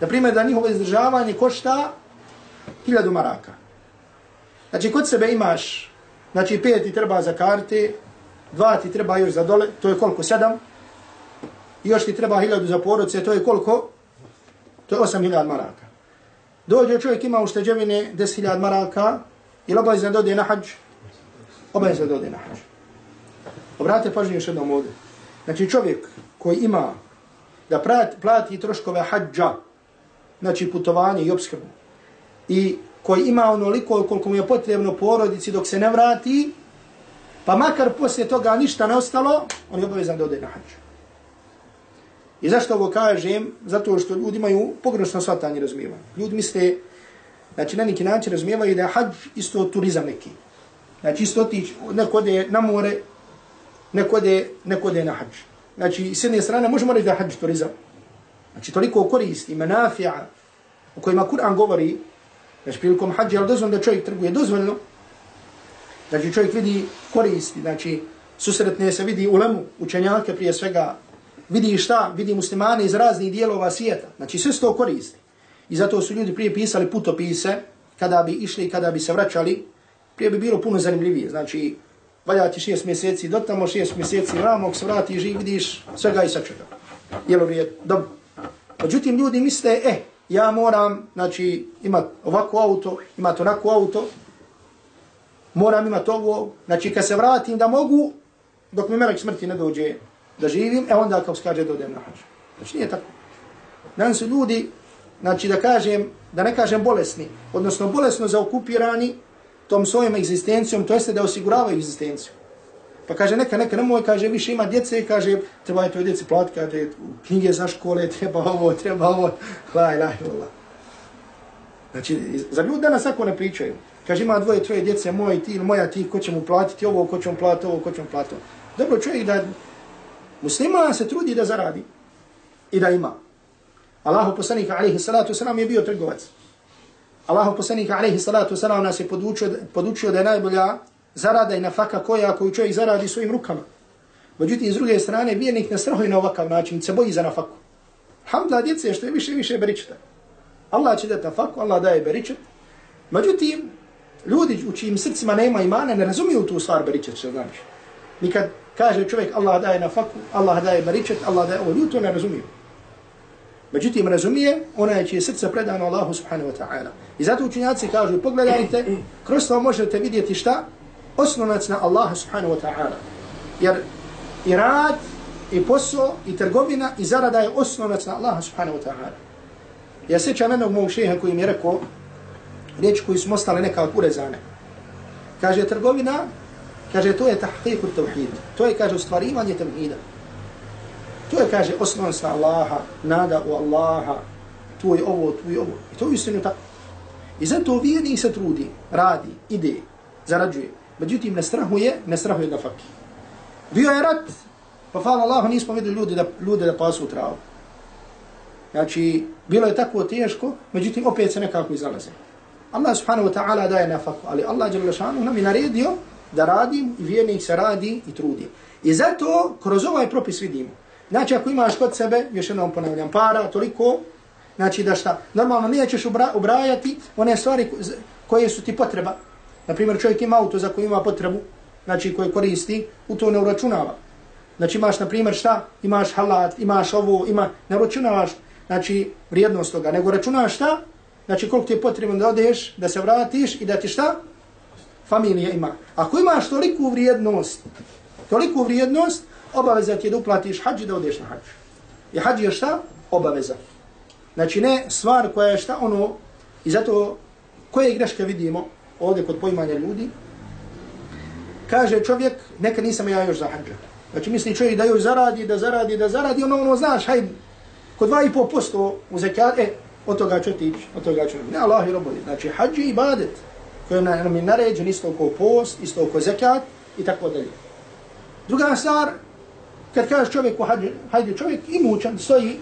Speaker 1: Na primjer, da njihovo izdržavanje košta hiljadu maraka. Znači, kod sebe imaš, znači, pet ti treba za karte, dva ti treba još za dole, to je koliko? Sedam. I još ti treba hiljadu za porodce, to je koliko? To je osam hiljad maraka. Dođe čovjek ima ušteđevine deset hiljad maraka, ili obavezno da ode na hađ? Obavezno da ode na hađ. Obrate pažnju još jednom ovdje. Znači čovjek koji ima da plati, plati troškove hađa, znači putovanje i obskrbu, i koji ima onoliko koliko mu je potrebno porodici dok se ne vrati, pa makar poslije toga ništa ne ostalo, on je obavezan da ode na hađu. I zašto ovo kažem? Zato što ljudi imaju pogrešno shvatanje razumijevanja. Ljudi misle, znači na neki način razumijevaju da je hađ isto turizam neki. Znači isto otići, neko ode na more, neko ode, neko ode na hađ. Znači, s jedne strane možemo reći da je hađ turizam. Znači, toliko koristi, menafija, o kojima Kur'an govori, znači, prilikom hađa, ali dozvoljno da čovjek trguje, dozvoljno. Znači, čovjek vidi koristi, znači, susretne se vidi ulemu, učenjake prije svega, vidi šta, vidi muslimane iz raznih dijelova svijeta. Znači, sve to koristi. I zato su ljudi prije pisali putopise, kada bi išli, kada bi se vraćali, prije bi bilo puno zanimljivije. Znači, valja ti šest mjeseci do tamo, šest mjeseci ramog, se vrati, živ, vidiš svega i sačega. Jelo je dobro. Međutim, ljudi misle, e, ja moram, znači, imat ovako auto, imat onako auto, moram imat ovo, znači, kad se vratim da mogu, dok mi melek smrti ne dođe da živim, e onda kao skađe odem na hađ. Znači, nije tako. Danas su ljudi, znači, da kažem, da ne kažem bolesni, odnosno bolesno zaokupirani, tom svojom egzistencijom, to jeste da osiguravaju egzistenciju. Pa kaže, neka, neka, nemoj, kaže, više ima djece, i kaže, treba je toj djeci platiti, kaže, knjige za škole, treba ovo, treba ovo, laj, laj, laj. Znači, za ljudi danas ako ne pričaju, kaže, ima dvoje, troje djece, moj ti ili moja ti, ko će mu platiti ovo, ko će mu platiti ovo, ko će mu platiti ovo. Dobro, čovjek da muslima se trudi da zaradi i da ima. Allahu poslanik alaihi salatu wasalam, je bio trgovac. Allahu poslanik alejhi salatu selam nas je podučio, podučio da je najbolja zarada i nafaka koja koju čovjek zaradi svojim rukama. Međutim, s druge strane, vjernik ne strahuje na ovakav način, se boji za nafaku. Hamdla djece što je više više beričeta. Allah će dati nafaku, Allah daje beričet. Međutim, ljudi u čijim srcima nema imana ne razumiju tu stvar beričet, što znači. Nikad kaže čovjek Allah daje nafaku, Allah daje beričet, Allah daje ovo, ljudi to ne razumiju. Međutim, razumije, ona je čije srce predano Allahu subhanahu wa ta'ala. I zato učinjaci kažu, pogledajte, kroz to možete vidjeti šta? Oslonac na Allaha subhanahu wa ta'ala. Jer i rad, i posao, i trgovina, i zarada je oslonac na Allaha subhanahu wa ta'ala. Ja sjećam jednog mog šeha koji mi je rekao, riječi koju su ostali neka urezane. Kaže, trgovina, kaže, to je tahqiqu tawhid. To je, kaže, stvarivanje tawhida. To je, kaže, osnovan na Allaha, nada u Allaha, tu je ovo, tu je ovo. I to je istinu tako. I zato vijednik se trudi, radi, ide, zarađuje. Međutim, ne strahuje, ne strahuje da faki. Bio je rat, pa hvala Allahu, nismo vidjeli ljudi da, ljude da pasu travu. Znači, bilo je tako teško, međutim, opet se nekako izalaze. Allah subhanahu wa ta'ala daje nafaku, ali Allah šanu nam je naredio da radim i vjernik se radi i trudi. I zato, kroz ovaj propis vidimo. Znači, ako imaš kod sebe, još jednom ponavljam, para, toliko, znači da šta, normalno nećeš ubra, ubrajati one stvari koje su ti potreba. Naprimjer, čovjek ima auto za koji ima potrebu, znači koje koristi, u to ne uračunava. Znači imaš, na primjer, šta? Imaš halat, imaš ovo, ima, ne računavaš, znači, vrijednost toga, nego računaš šta? Znači, koliko ti je potrebno da odeš, da se vratiš i da ti šta? Familija ima. Ako imaš toliku vrijednost, toliku vrijednost, obaveza ti je da uplatiš hađi da odeš na hađ. I hađ je šta? Obaveza. Znači, ne stvar koja je šta ono, i zato koje greške vidimo ovdje kod poimanja ljudi, kaže čovjek, neka nisam ja još za hađa. Znači misli čovjek da još zaradi, da zaradi, da zaradi, ono, ono, znaš, hajde, kod 2,5% u zekat, e, od toga će ti od toga će ne, Allah i robovi. Znači, hađ i ibadet, koji nam je naređen isto oko post, isto oko zekat i tako dalje. Druga stvar, kad kaže čovjek u hađu, hajde čovjek imućan, stoji,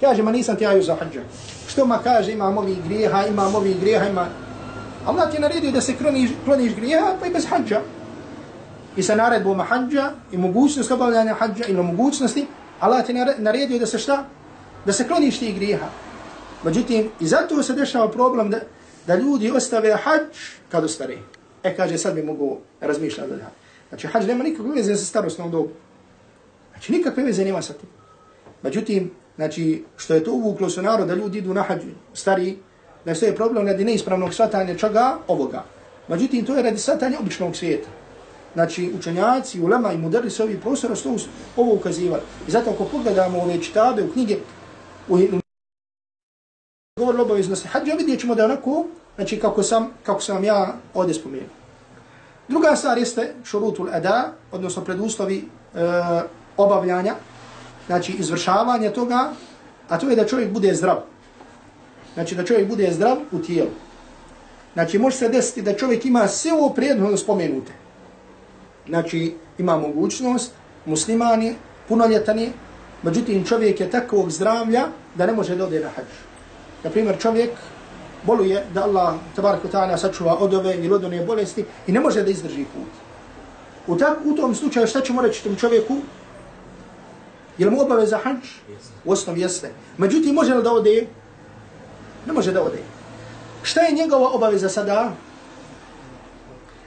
Speaker 1: kaže, ma nisam ti ja za hađa. Što ma kaže, imam ovih grijeha, imam ovih grijeha, ima... Allah ti je naredio da se kloniš, kloniš grijeha, pa i bez hađa i sa naredbom hađa i mogućnost obavljanja hađa ili mogućnosti, Allah ti naredio da se šta? Da se kloniš ti grijeha. Međutim, i zato se dešava problem da, da ljudi ostave hađ kad ostare. E, kaže, sad bi mogu razmišljati da Znači, hađ nema nikakve veze sa starostnom dobu. Znači, nikakve veze nema sa tim. Međutim, znači, što je to uvuklo su narod da ljudi idu na hađ stari, da je problem radi neispravnog svatanja čega? Ovoga. Međutim, to je radi svatanja običnog svijeta znači učenjaci, ulema i moderni se ovih prostora su ovo ukazivali. I zato ako pogledamo ove čitabe u knjige, u govorili obaveznosti hađa, vidjet ćemo da je onako, znači kako sam, kako sam ja ovdje spomenuo. Druga stvar jeste šurutul ada, odnosno preduslovi e, obavljanja, znači izvršavanja toga, a to je da čovjek bude zdrav. Znači da čovjek bude zdrav u tijelu. Znači može se desiti da čovjek ima sve ovo prijedno spomenute znači ima mogućnost, muslimani, punoljetani, međutim čovjek je takvog zdravlja da ne može da ode na hađ. Naprimjer čovjek boluje da Allah tabaraka ta'ala sačuva od ove ili od one bolesti i ne može da izdrži put. U, tak, u tom slučaju šta ćemo reći tom čovjeku? Je li mu obaveza hađ? U osnovi jeste. Međutim, može li da ode? Ne može da ode. Šta je njegova obaveza sada?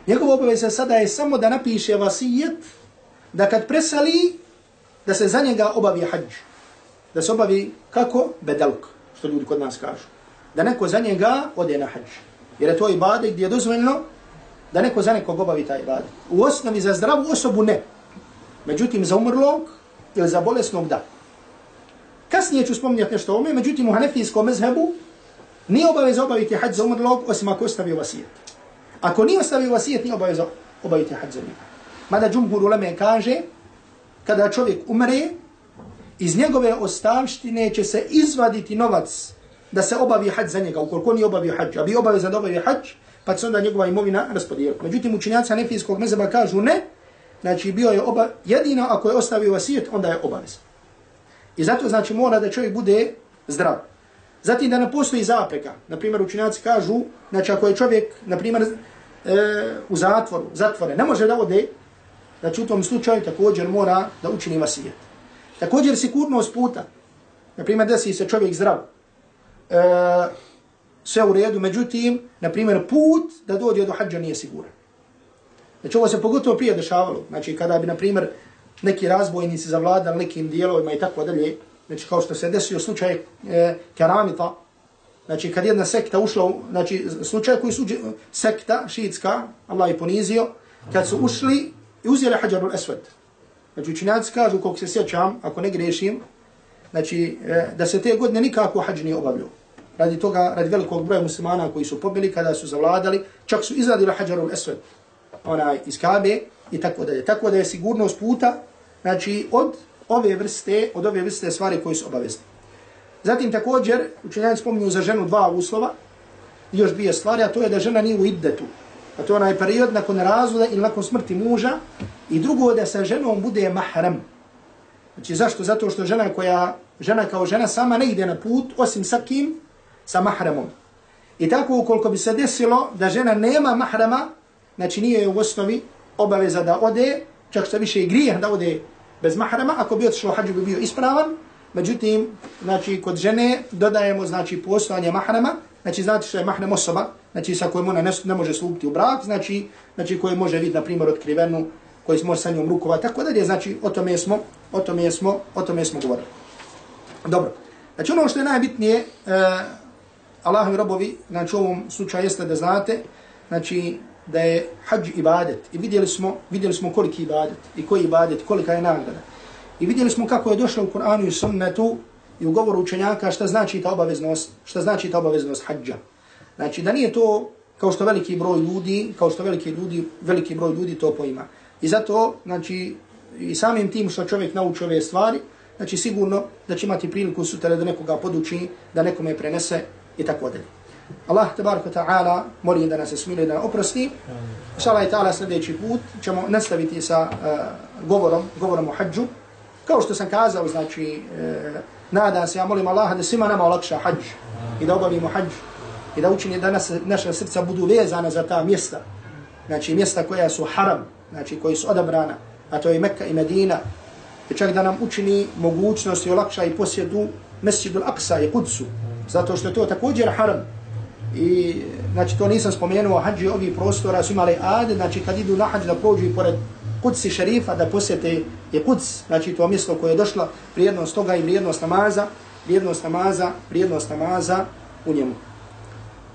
Speaker 1: Njegova obaveza sada je samo da napiše vasijet, da kad presali, da se za njega obavi hađ. Da se obavi kako? Bedalk, što ljudi kod nas kažu. Da neko za njega ode na hađ. Jer je to ibadet gdje je dozvoljeno da neko za nekog obavi taj ibadet. U osnovi za zdravu osobu ne. Međutim, za umrlog ili za bolesnog da. Kasnije ću spominjati nešto o ome, međutim u hanefijskom mezhebu nije obaveza obaviti hađ za umrlog osim ako ostavi vasijet. Ako nije ostavio vasijet, nije obaveza obaviti hađ za umrlog. Mada džumhur uleme kaže, kada čovjek umre, iz njegove ostavštine će se izvaditi novac da se obavi hađ za njega, ukoliko nije obavio hađ, a bi obavezan da obavi hađ, pa će onda njegova imovina raspodijeliti. Međutim, učinjaci Hanefijskog mezeba kažu ne, znači bio je oba, jedino ako je ostavio vasijet, onda je obavezan. I zato znači mora da čovjek bude zdrav. Zatim da ne postoji zapreka. Naprimjer, učinjaci kažu, znači ako je čovjek, naprimjer, e, u zatvoru, zatvore, ne može da ode, znači u tom slučaju također mora da učini vasijet. Također sigurnost puta. Naprimjer, desi se čovjek zdrav. E, sve u redu, međutim, naprimjer, put da dođe do hađa nije siguran. Znači ovo se pogotovo prije dešavalo. Znači kada bi, naprimjer, neki razbojnici zavladali nekim dijelovima i tako dalje, znači kao što se desio slučaj e, keramita, znači kad jedna sekta ušla, znači slučaj koji su sekta šiitska, Allah je ponizio, kad su ušli i uzeli Hajarul esved. Znači učinjaci kažu, koliko se sjećam, ako ne grešim, znači e, da se te godine nikako hađ nije obavljio. radi toga, radi velikog broja muslimana koji su pobili kada su zavladali, čak su izradili Hajarul esved, onaj iz Kabe i tako dalje. Tako da je sigurnost puta, znači od ove vrste, od ove vrste stvari koji su obavezni. Zatim također, učenjani spominju za ženu dva uslova, još dvije stvari, a to je da žena nije u iddetu. A to je onaj period nakon razvoda ili nakon smrti muža. I drugo, da sa ženom bude mahram. Znači zašto? Zato što žena koja, žena kao žena sama ne ide na put, osim sa kim? Sa mahramom. I tako ukoliko bi se desilo da žena nema mahrama, znači nije u osnovi obaveza da ode, čak što više i grijeh da ode bez mahrama, ako bi otišao hađu bi bio ispravan, međutim, znači kod žene dodajemo znači postojanje mahrama, znači znači što je mahram osoba, znači sa kojom ona ne, ne može slupiti u brak, znači, znači koje može vidjeti, na primjer, otkrivenu, koji smo sa njom rukova, tako da je, znači, o tome smo, o tome smo, o tome smo govorili. Dobro. Znači, ono što je najbitnije, uh, Allahovi robovi, znači, u ovom slučaju jeste da znate, znači, da je hađ ibadet. I vidjeli smo, vidjeli smo koliki ibadet i koji ibadet, kolika je nagrada. I vidjeli smo kako je došlo u Kur'anu i sunnetu i u govoru učenjaka šta znači ta obaveznost, šta znači ta obaveznost hađa. Znači da nije to kao što veliki broj ljudi, kao što veliki ljudi, veliki broj ljudi to poima. I zato, znači, i samim tim što čovjek nauči ove stvari, znači sigurno da će imati priliku sutra da nekoga poduči, da nekome prenese i tako dalje. Allah tabaraka ta'ala molim da nas smiluje da oprosti. Inshallah i ta'ala sljedeći put ćemo nastaviti sa uh, govorom, govorom o hađu. Kao što sam kazao, znači, e, uh, nadam se, ja molim Allaha da svima nama olakša hađ i da obavimo hađ i da učini da nas, naša srca budu vezana za ta mjesta. Znači, mjesta koja su haram, znači, koji su odabrana, a to je Mekka i Medina. I čak da nam učini mogućnost i olakša i posjedu Mesjidu Al-Aqsa i Kudsu, zato što je to također haram. I znači to nisam spomenuo, hađi ovi prostora su imali ade, znači kad idu na hađ da prođu i pored Kudsi šerifa da posjete je Kuds, znači to mjesto koje je došlo, vrijednost toga i vrijednost namaza, vrijednost namaza, vrijednost namaza u njemu.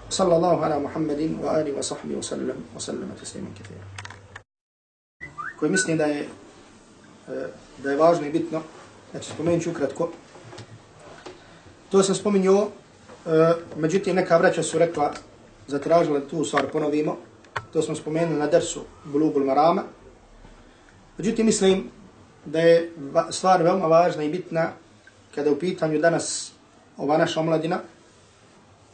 Speaker 1: Sallallahu ala Muhammedin wa ali wa sahbihi wa sallam wa sallam tasliman kathira. Koji mislim da je e, da je važno i bitno, znači spomenut ću ukratko. To sam spomenuo E, međutim, neka vraća su rekla, zatražila tu stvar ponovimo. To smo spomenuli na dersu Bulugul Marama. Međutim, mislim da je stvar veoma važna i bitna kada u pitanju danas ova naša omladina,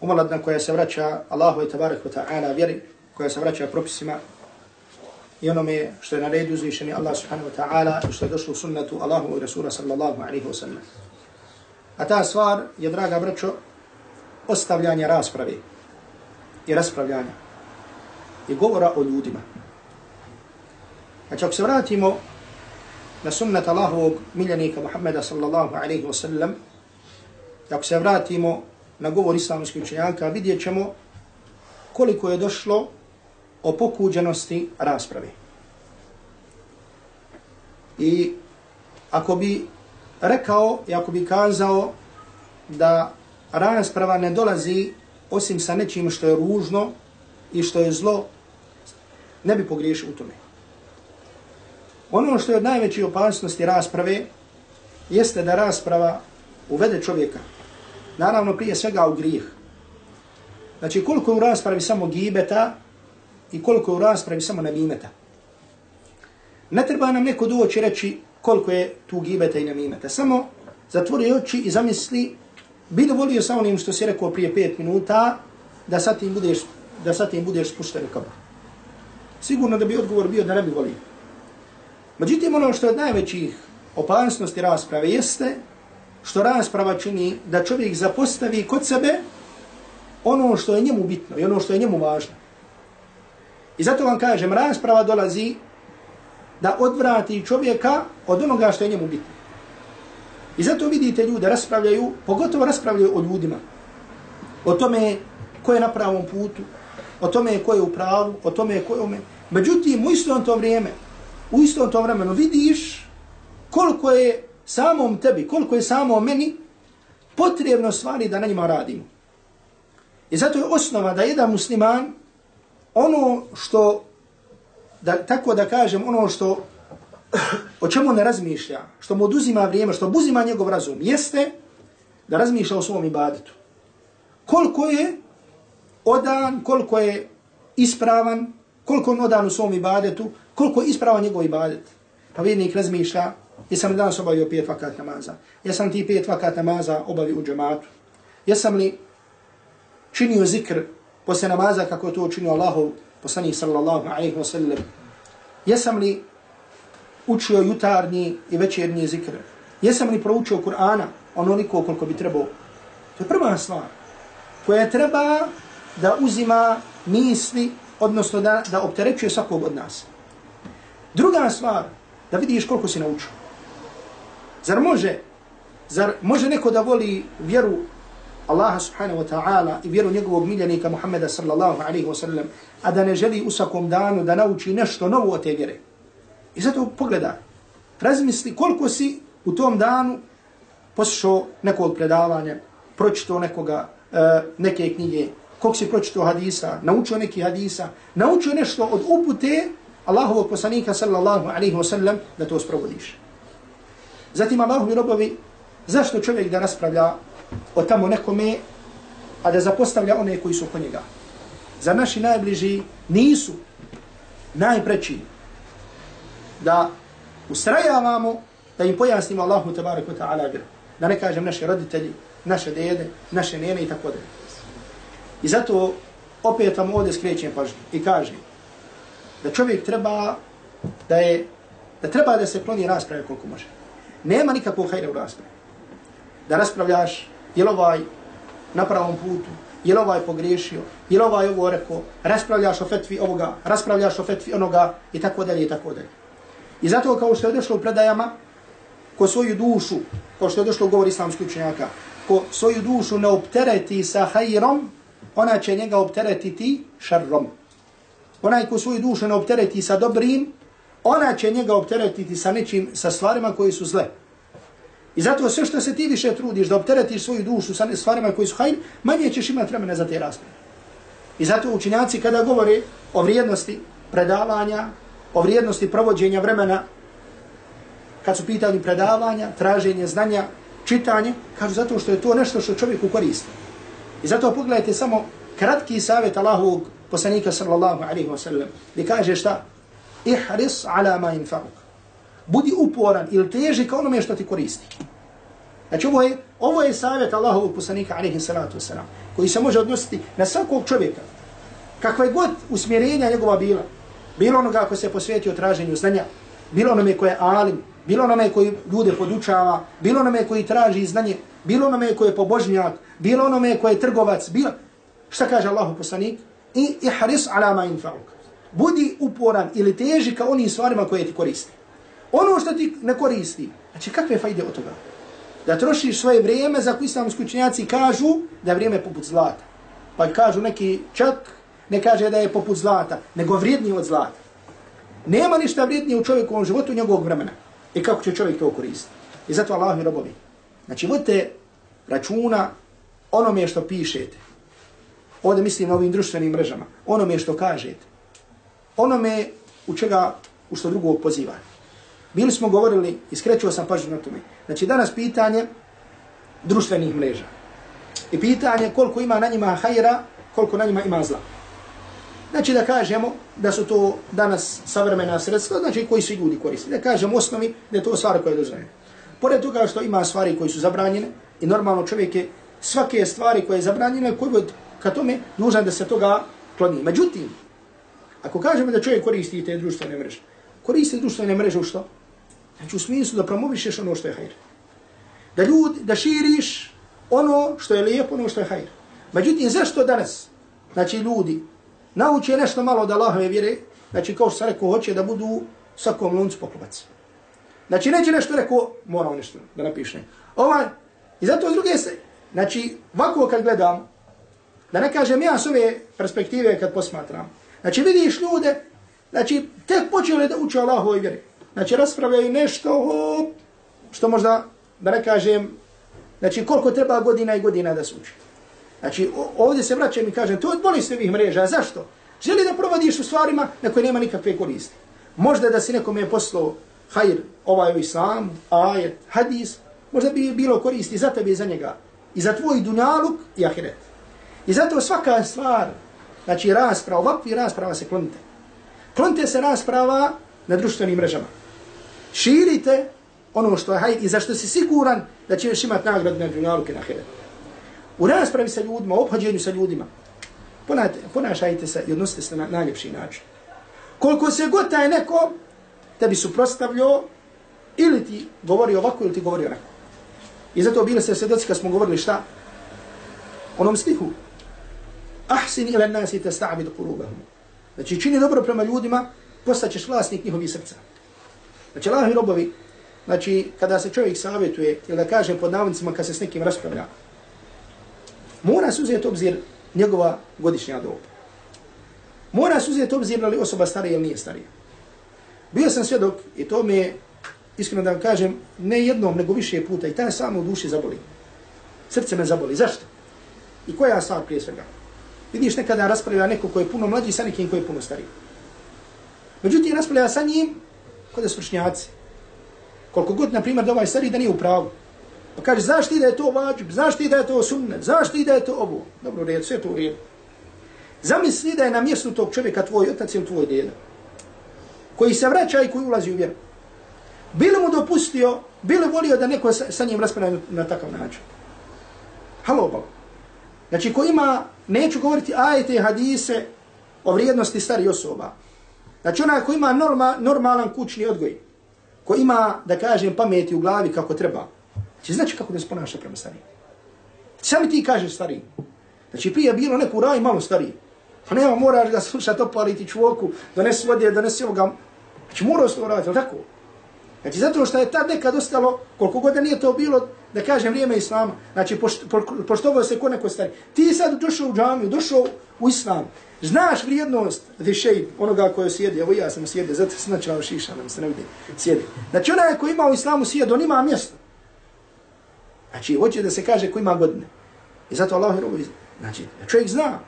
Speaker 1: omladina koja se vraća Allahu i tabarak wa ta'ala vjeri, koja se vraća propisima i onome što je na redu uzvišeni Allah subhanahu wa ta'ala i što je došlo u sunnetu Allahu i Rasula sallallahu alaihi wa sallam. A ta stvar je, draga braćo, ostavljanja rasprave i raspravljanja i govora o ljudima. Znači, ako se vratimo na sunnet Allahovog miljenika Muhammeda sallallahu alaihi wa sallam, ako se vratimo na govor islamskih učenjaka, vidjet ćemo koliko je došlo o pokuđenosti rasprave. I ako bi rekao i ako bi kazao da rasprava ne dolazi osim sa nečim što je ružno i što je zlo, ne bi pogriješio u tome. Ono što je od najveće opasnosti rasprave jeste da rasprava uvede čovjeka. Naravno, prije svega u grijeh. Znači, koliko je u raspravi samo gibeta i koliko je u raspravi samo namimeta. Ne treba nam neko doći reći koliko je tu gibeta i namimeta. Samo zatvori oči i zamisli Bilo volio sa onim što si rekao prije pet minuta, da sad tim budeš, da sad tim budeš spušten u kabar. Sigurno da bi odgovor bio da ne bi volio. Međutim, ono što je od najvećih opasnosti rasprave jeste što rasprava čini da čovjek zapostavi kod sebe ono što je njemu bitno i ono što je njemu važno. I zato vam kažem, rasprava dolazi da odvrati čovjeka od onoga što je njemu bitno. I zato vidite ljude raspravljaju, pogotovo raspravljaju o ljudima. O tome ko je na pravom putu, o tome ko je u pravu, o tome ko je ume. Međutim, u istom to vrijeme, u istom to vremenu vidiš koliko je samom tebi, koliko je samo meni potrebno stvari da na njima radimo. I zato je osnova da jedan musliman ono što, da, tako da kažem, ono što o čemu ne razmišlja, što mu oduzima vrijeme, što buzima njegov razum, jeste da razmišlja o svom ibadetu. koliko je odan, koliko je ispravan, koliko je odan u svom ibadetu, koliko je ispravan njegov ibadet. Pa vjernik razmišlja, jesam li danas obavio pet vakat namaza, jesam ti pet vakat namaza obavio u džematu, jesam li činio zikr posle namaza kako je to učinio Allahov poslanih sallallahu alaihi wa sallam, jesam li učio jutarnji i večernji zikr, jesam li proučio Kur'ana onoliko koliko bi trebao. To je prva stvar koja treba da uzima misli, odnosno da, da opterećuje svakog od nas. Druga stvar, da vidiš koliko si naučio. Zar može, zar može neko da voli vjeru Allaha subhanahu wa ta'ala i vjeru njegovog miljenika Muhammeda sallallahu alaihi wa sallam, a da ne želi u svakom danu da nauči nešto novo od te vjere. I zato pogledaj, razmisli koliko si u tom danu poslušao nekog predavanja, pročitao nekoga, e, neke knjige, koliko si pročitao hadisa, naučio neki hadisa, naučio nešto od upute Allahovog poslanika sallallahu alaihi wa sallam da to sprovodiš. Zatim Allahovi robovi, zašto čovjek da raspravlja o tamo nekome, a da zapostavlja one koji su oko njega? Za naši najbliži nisu najpreći da ustrajavamo da im pojasnimo Allahu tabarak wa ta'ala vjeru. Da ne kažem naše roditelji, naše dede, naše nene i tako da. I zato opet vam ovdje skrećem pažnju i kažem da čovjek treba da je da treba da se kloni rasprave koliko može. Nema nikakvog hajra u raspravi. Da raspravljaš je li ovaj na pravom putu, je li ovaj pogriješio, je li ovaj ovo rekao, raspravljaš o fetvi ovoga, raspravljaš o fetvi onoga i tako dalje i tako dalje. I zato kao što je došlo u predajama, ko svoju dušu, kao što je došlo u govor islamskih učenjaka, ko svoju dušu ne optereti sa hajrom, ona će njega opteretiti šarrom. Onaj ko svoju dušu ne optereti sa dobrim, ona će njega opteretiti sa nečim, sa stvarima koji su zle. I zato sve što se ti više trudiš da opteretiš svoju dušu sa stvarima koji su hajr, manje ćeš imati vremena za te rasprave. I zato učinjaci kada govore o vrijednosti predavanja, o vrijednosti provođenja vremena, kad su pitali predavanja, traženje znanja, čitanje, kažu zato što je to nešto što čovjeku koristi. I zato pogledajte samo kratki savjet Allahovog poslanika sallallahu alaihi wa sallam, gdje kaže šta? Ihris ala ma infaruk. Budi uporan ili teži ka onome što ti koristi. Znači ovo je, ovo je savjet Allahovog poslanika alaihi salatu wa sallam, koji se može odnositi na svakog čovjeka. Kakva je god usmjerenja njegova bila, bilo onoga ko se posvetio traženju znanja, bilo onome koje je alim, bilo onome koji ljude podučava, bilo onome koji traži znanje, bilo onome koji je pobožnjak, bilo onome koji je trgovac, bilo... Šta kaže Allahu poslanik? I ihris ala ma infa'uk. Budi uporan ili teži ka onim stvarima koje ti koriste. Ono što ti ne koristi, znači kakve fajde od toga? Da trošiš svoje vrijeme za koje islamski učenjaci kažu da je vrijeme poput zlata. Pa kažu neki čak ne kaže da je poput zlata, nego vrijedniji od zlata. Nema ništa vrijednije u čovjekovom životu njegovog vremena. I kako će čovjek to koristiti? I zato Allah mi robovi. Znači, vodite računa onome što pišete. Ovdje mislim na ovim društvenim mrežama. Onome što kažete. Onome u čega u što drugog poziva. Bili smo govorili, iskrećuo sam pažnju na tome. Znači, danas pitanje društvenih mreža. I pitanje koliko ima na njima hajra, koliko na njima ima zla. Znači da kažemo da su to danas savremena sredstva, znači koji su ljudi koristili. Da kažemo osnovi da je to stvar koja je dozvoljena. Pored toga što ima stvari koji su zabranjene i normalno čovjek je svake stvari koje je zabranjene, koji bude ka tome nužan da se toga kloni. Međutim, ako kažemo da čovjek koristi te društvene mreže, koristi društvene mreže u što? Znači u smislu da promovišeš ono što je hajr. Da ljudi, da širiš ono što je lijepo, ono što je hajr. Međutim, zašto danas? Znači ljudi nauče nešto malo od Allahove vjere, znači kao što sam rekao, hoće da budu svakom luncu poklopac. Znači neće nešto rekao, moramo nešto da napiše. Ovaj, I zato s druge se, znači ovako kad gledam, da ne kažem ja s ove perspektive kad posmatram, znači vidiš ljude, znači tek počeli da uče Allahove vjere. Znači raspravljaju nešto što možda, da ne kažem, znači koliko treba godina i godina da se uči. Znači, ovdje se vraćam i kažem, to je od bolesti ovih mreža. Zašto? Želi da provodiš u stvarima na koje nema nikakve koristi. Možda da si nekom je poslao hajr, ovaj islam, ajet, hadis, možda bi bilo koristi za tebe i za njega. I za tvoj dunjaluk i ahiret. I zato svaka stvar, znači rasprava, ovakvi rasprava se klonite. Klonite se rasprava na društvenim mrežama. Širite ono što je hajr i zašto si siguran da ćeš imati nagradu na dunjaluke na ahiret. U raspravi sa ljudima, u obhođenju sa ljudima, ponašajte se i odnosite se na najljepši način. Koliko se god taj neko tebi suprostavljao, ili ti govori ovako, ili ti govori onako. I zato bili se svjedoci kad smo govorili šta? Onom stihu. Ahsin ila nasi te sta'bid kurubahum. Znači, čini dobro prema ljudima, postaćeš vlasnik njihovih srca. Znači, Allah i robovi, znači, kada se čovjek savjetuje, ili da kaže pod navodnicima, kad se s nekim raspravlja, mora se uzeti obzir njegova godišnja doba. Mora se uzeti obzir li osoba starija ili nije starija. Bio sam svjedok i to mi je, iskreno da vam kažem, ne jednom, nego više puta i taj samo u duši zaboli. Srce me zaboli. Zašto? I koja stvar prije svega? Vidiš nekada raspravlja neko koji je puno mlađi sa nekim koji je puno stariji. Međutim, raspravlja sa njim kod je svršnjaci. Koliko god, na primjer, da ovaj stari da nije u pravu. Pa kaže, znaš ti da je to vađib, znaš ti da je to sunnet, znaš ti da je to ovo. Dobro, red, sve to u redu. Zamisli da je na mjestu tog čovjeka tvoj otac ili tvoj djeda, koji se vraća i koji ulazi u vjeru. Bili mu dopustio, bili volio da neko sa, sa njim raspravlja na takav način. Halo, balo. Znači, ko ima, neću govoriti ajete i hadise o vrijednosti stari osoba. Znači, onaj ko ima norma, normalan kućni odgoj, ko ima, da kažem, pameti u glavi kako treba, će znači kako da se ponaša prema starijim. Sami ti kažeš starijim. Znači, prije bilo neku raj malo stariji. Pa nema, moraš ga slušati, opaliti čvoku, donesi vode, donesi ovoga. Znači, moraš to raditi, tako? Znači, zato što je tad nekad ostalo, koliko god da nije to bilo, da kažem, vrijeme Islama, znači, poštovao se ko neko stari. Ti sad došao u džamiju, došao u Islam, znaš vrijednost the onoga koje sjedi, evo ja sam sjedi, zato sam načao šiša, nam se ne vidi, sjedi. Znači, onaj koji ima u Islamu sjedi, on ima mjesto. Znači, hoće da se kaže ko ima godine. I zato Allah je rovi. Znači, čovjek zna,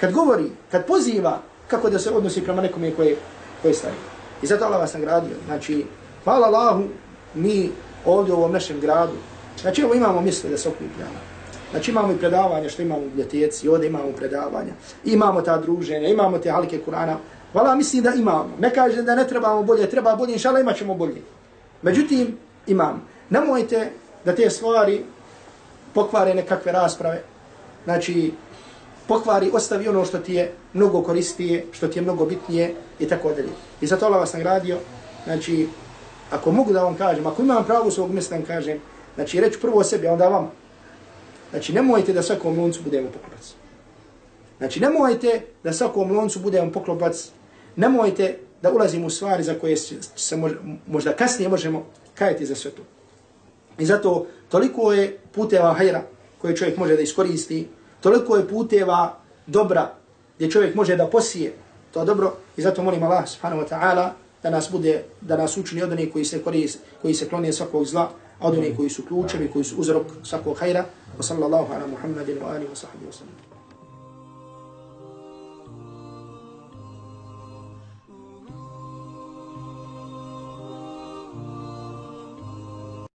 Speaker 1: kad govori, kad poziva, kako da se odnosi prema nekome koje, koje stari. I zato Allah vas nagradio. Znači, hvala Allahu, mi ovdje u ovom našem gradu, znači, ovo imamo mjesto da se okupljamo. Znači, imamo i predavanja što imamo u biblioteci, ovdje imamo predavanja, imamo ta druženja, imamo te halike Kurana. Hvala, mislim da imamo. Ne kaže da ne trebamo bolje, treba bolje, inšala imat ćemo bolje. Međutim, imam. Nemojte da te stvari pokvare nekakve rasprave. Znači, pokvari, ostavi ono što ti je mnogo koristije, što ti je mnogo bitnije i tako dalje. I zato Allah vas nagradio. Znači, ako mogu da vam kažem, ako imam pravo svog mjesta da kažem, znači reći prvo o sebi, a onda vam. Znači, nemojte da svakom loncu budemo poklopac. Znači, nemojte da svakom loncu budemo poklopac. Nemojte da ulazimo u stvari za koje se možda kasnije možemo kajati za sve to. I zato toliko je puteva hajra koje čovjek može da iskoristi, toliko je puteva dobra gdje čovjek može da posije to dobro i zato molim Allah subhanahu wa ta'ala da nas bude, da nas učini od onih koji se korist, koji se klone svakog zla, a od onih koji su ključevi, koji su uzrok svakog hajra. Wa sallallahu ala Muhammedin wa alihi wa sahbihi wa sallam.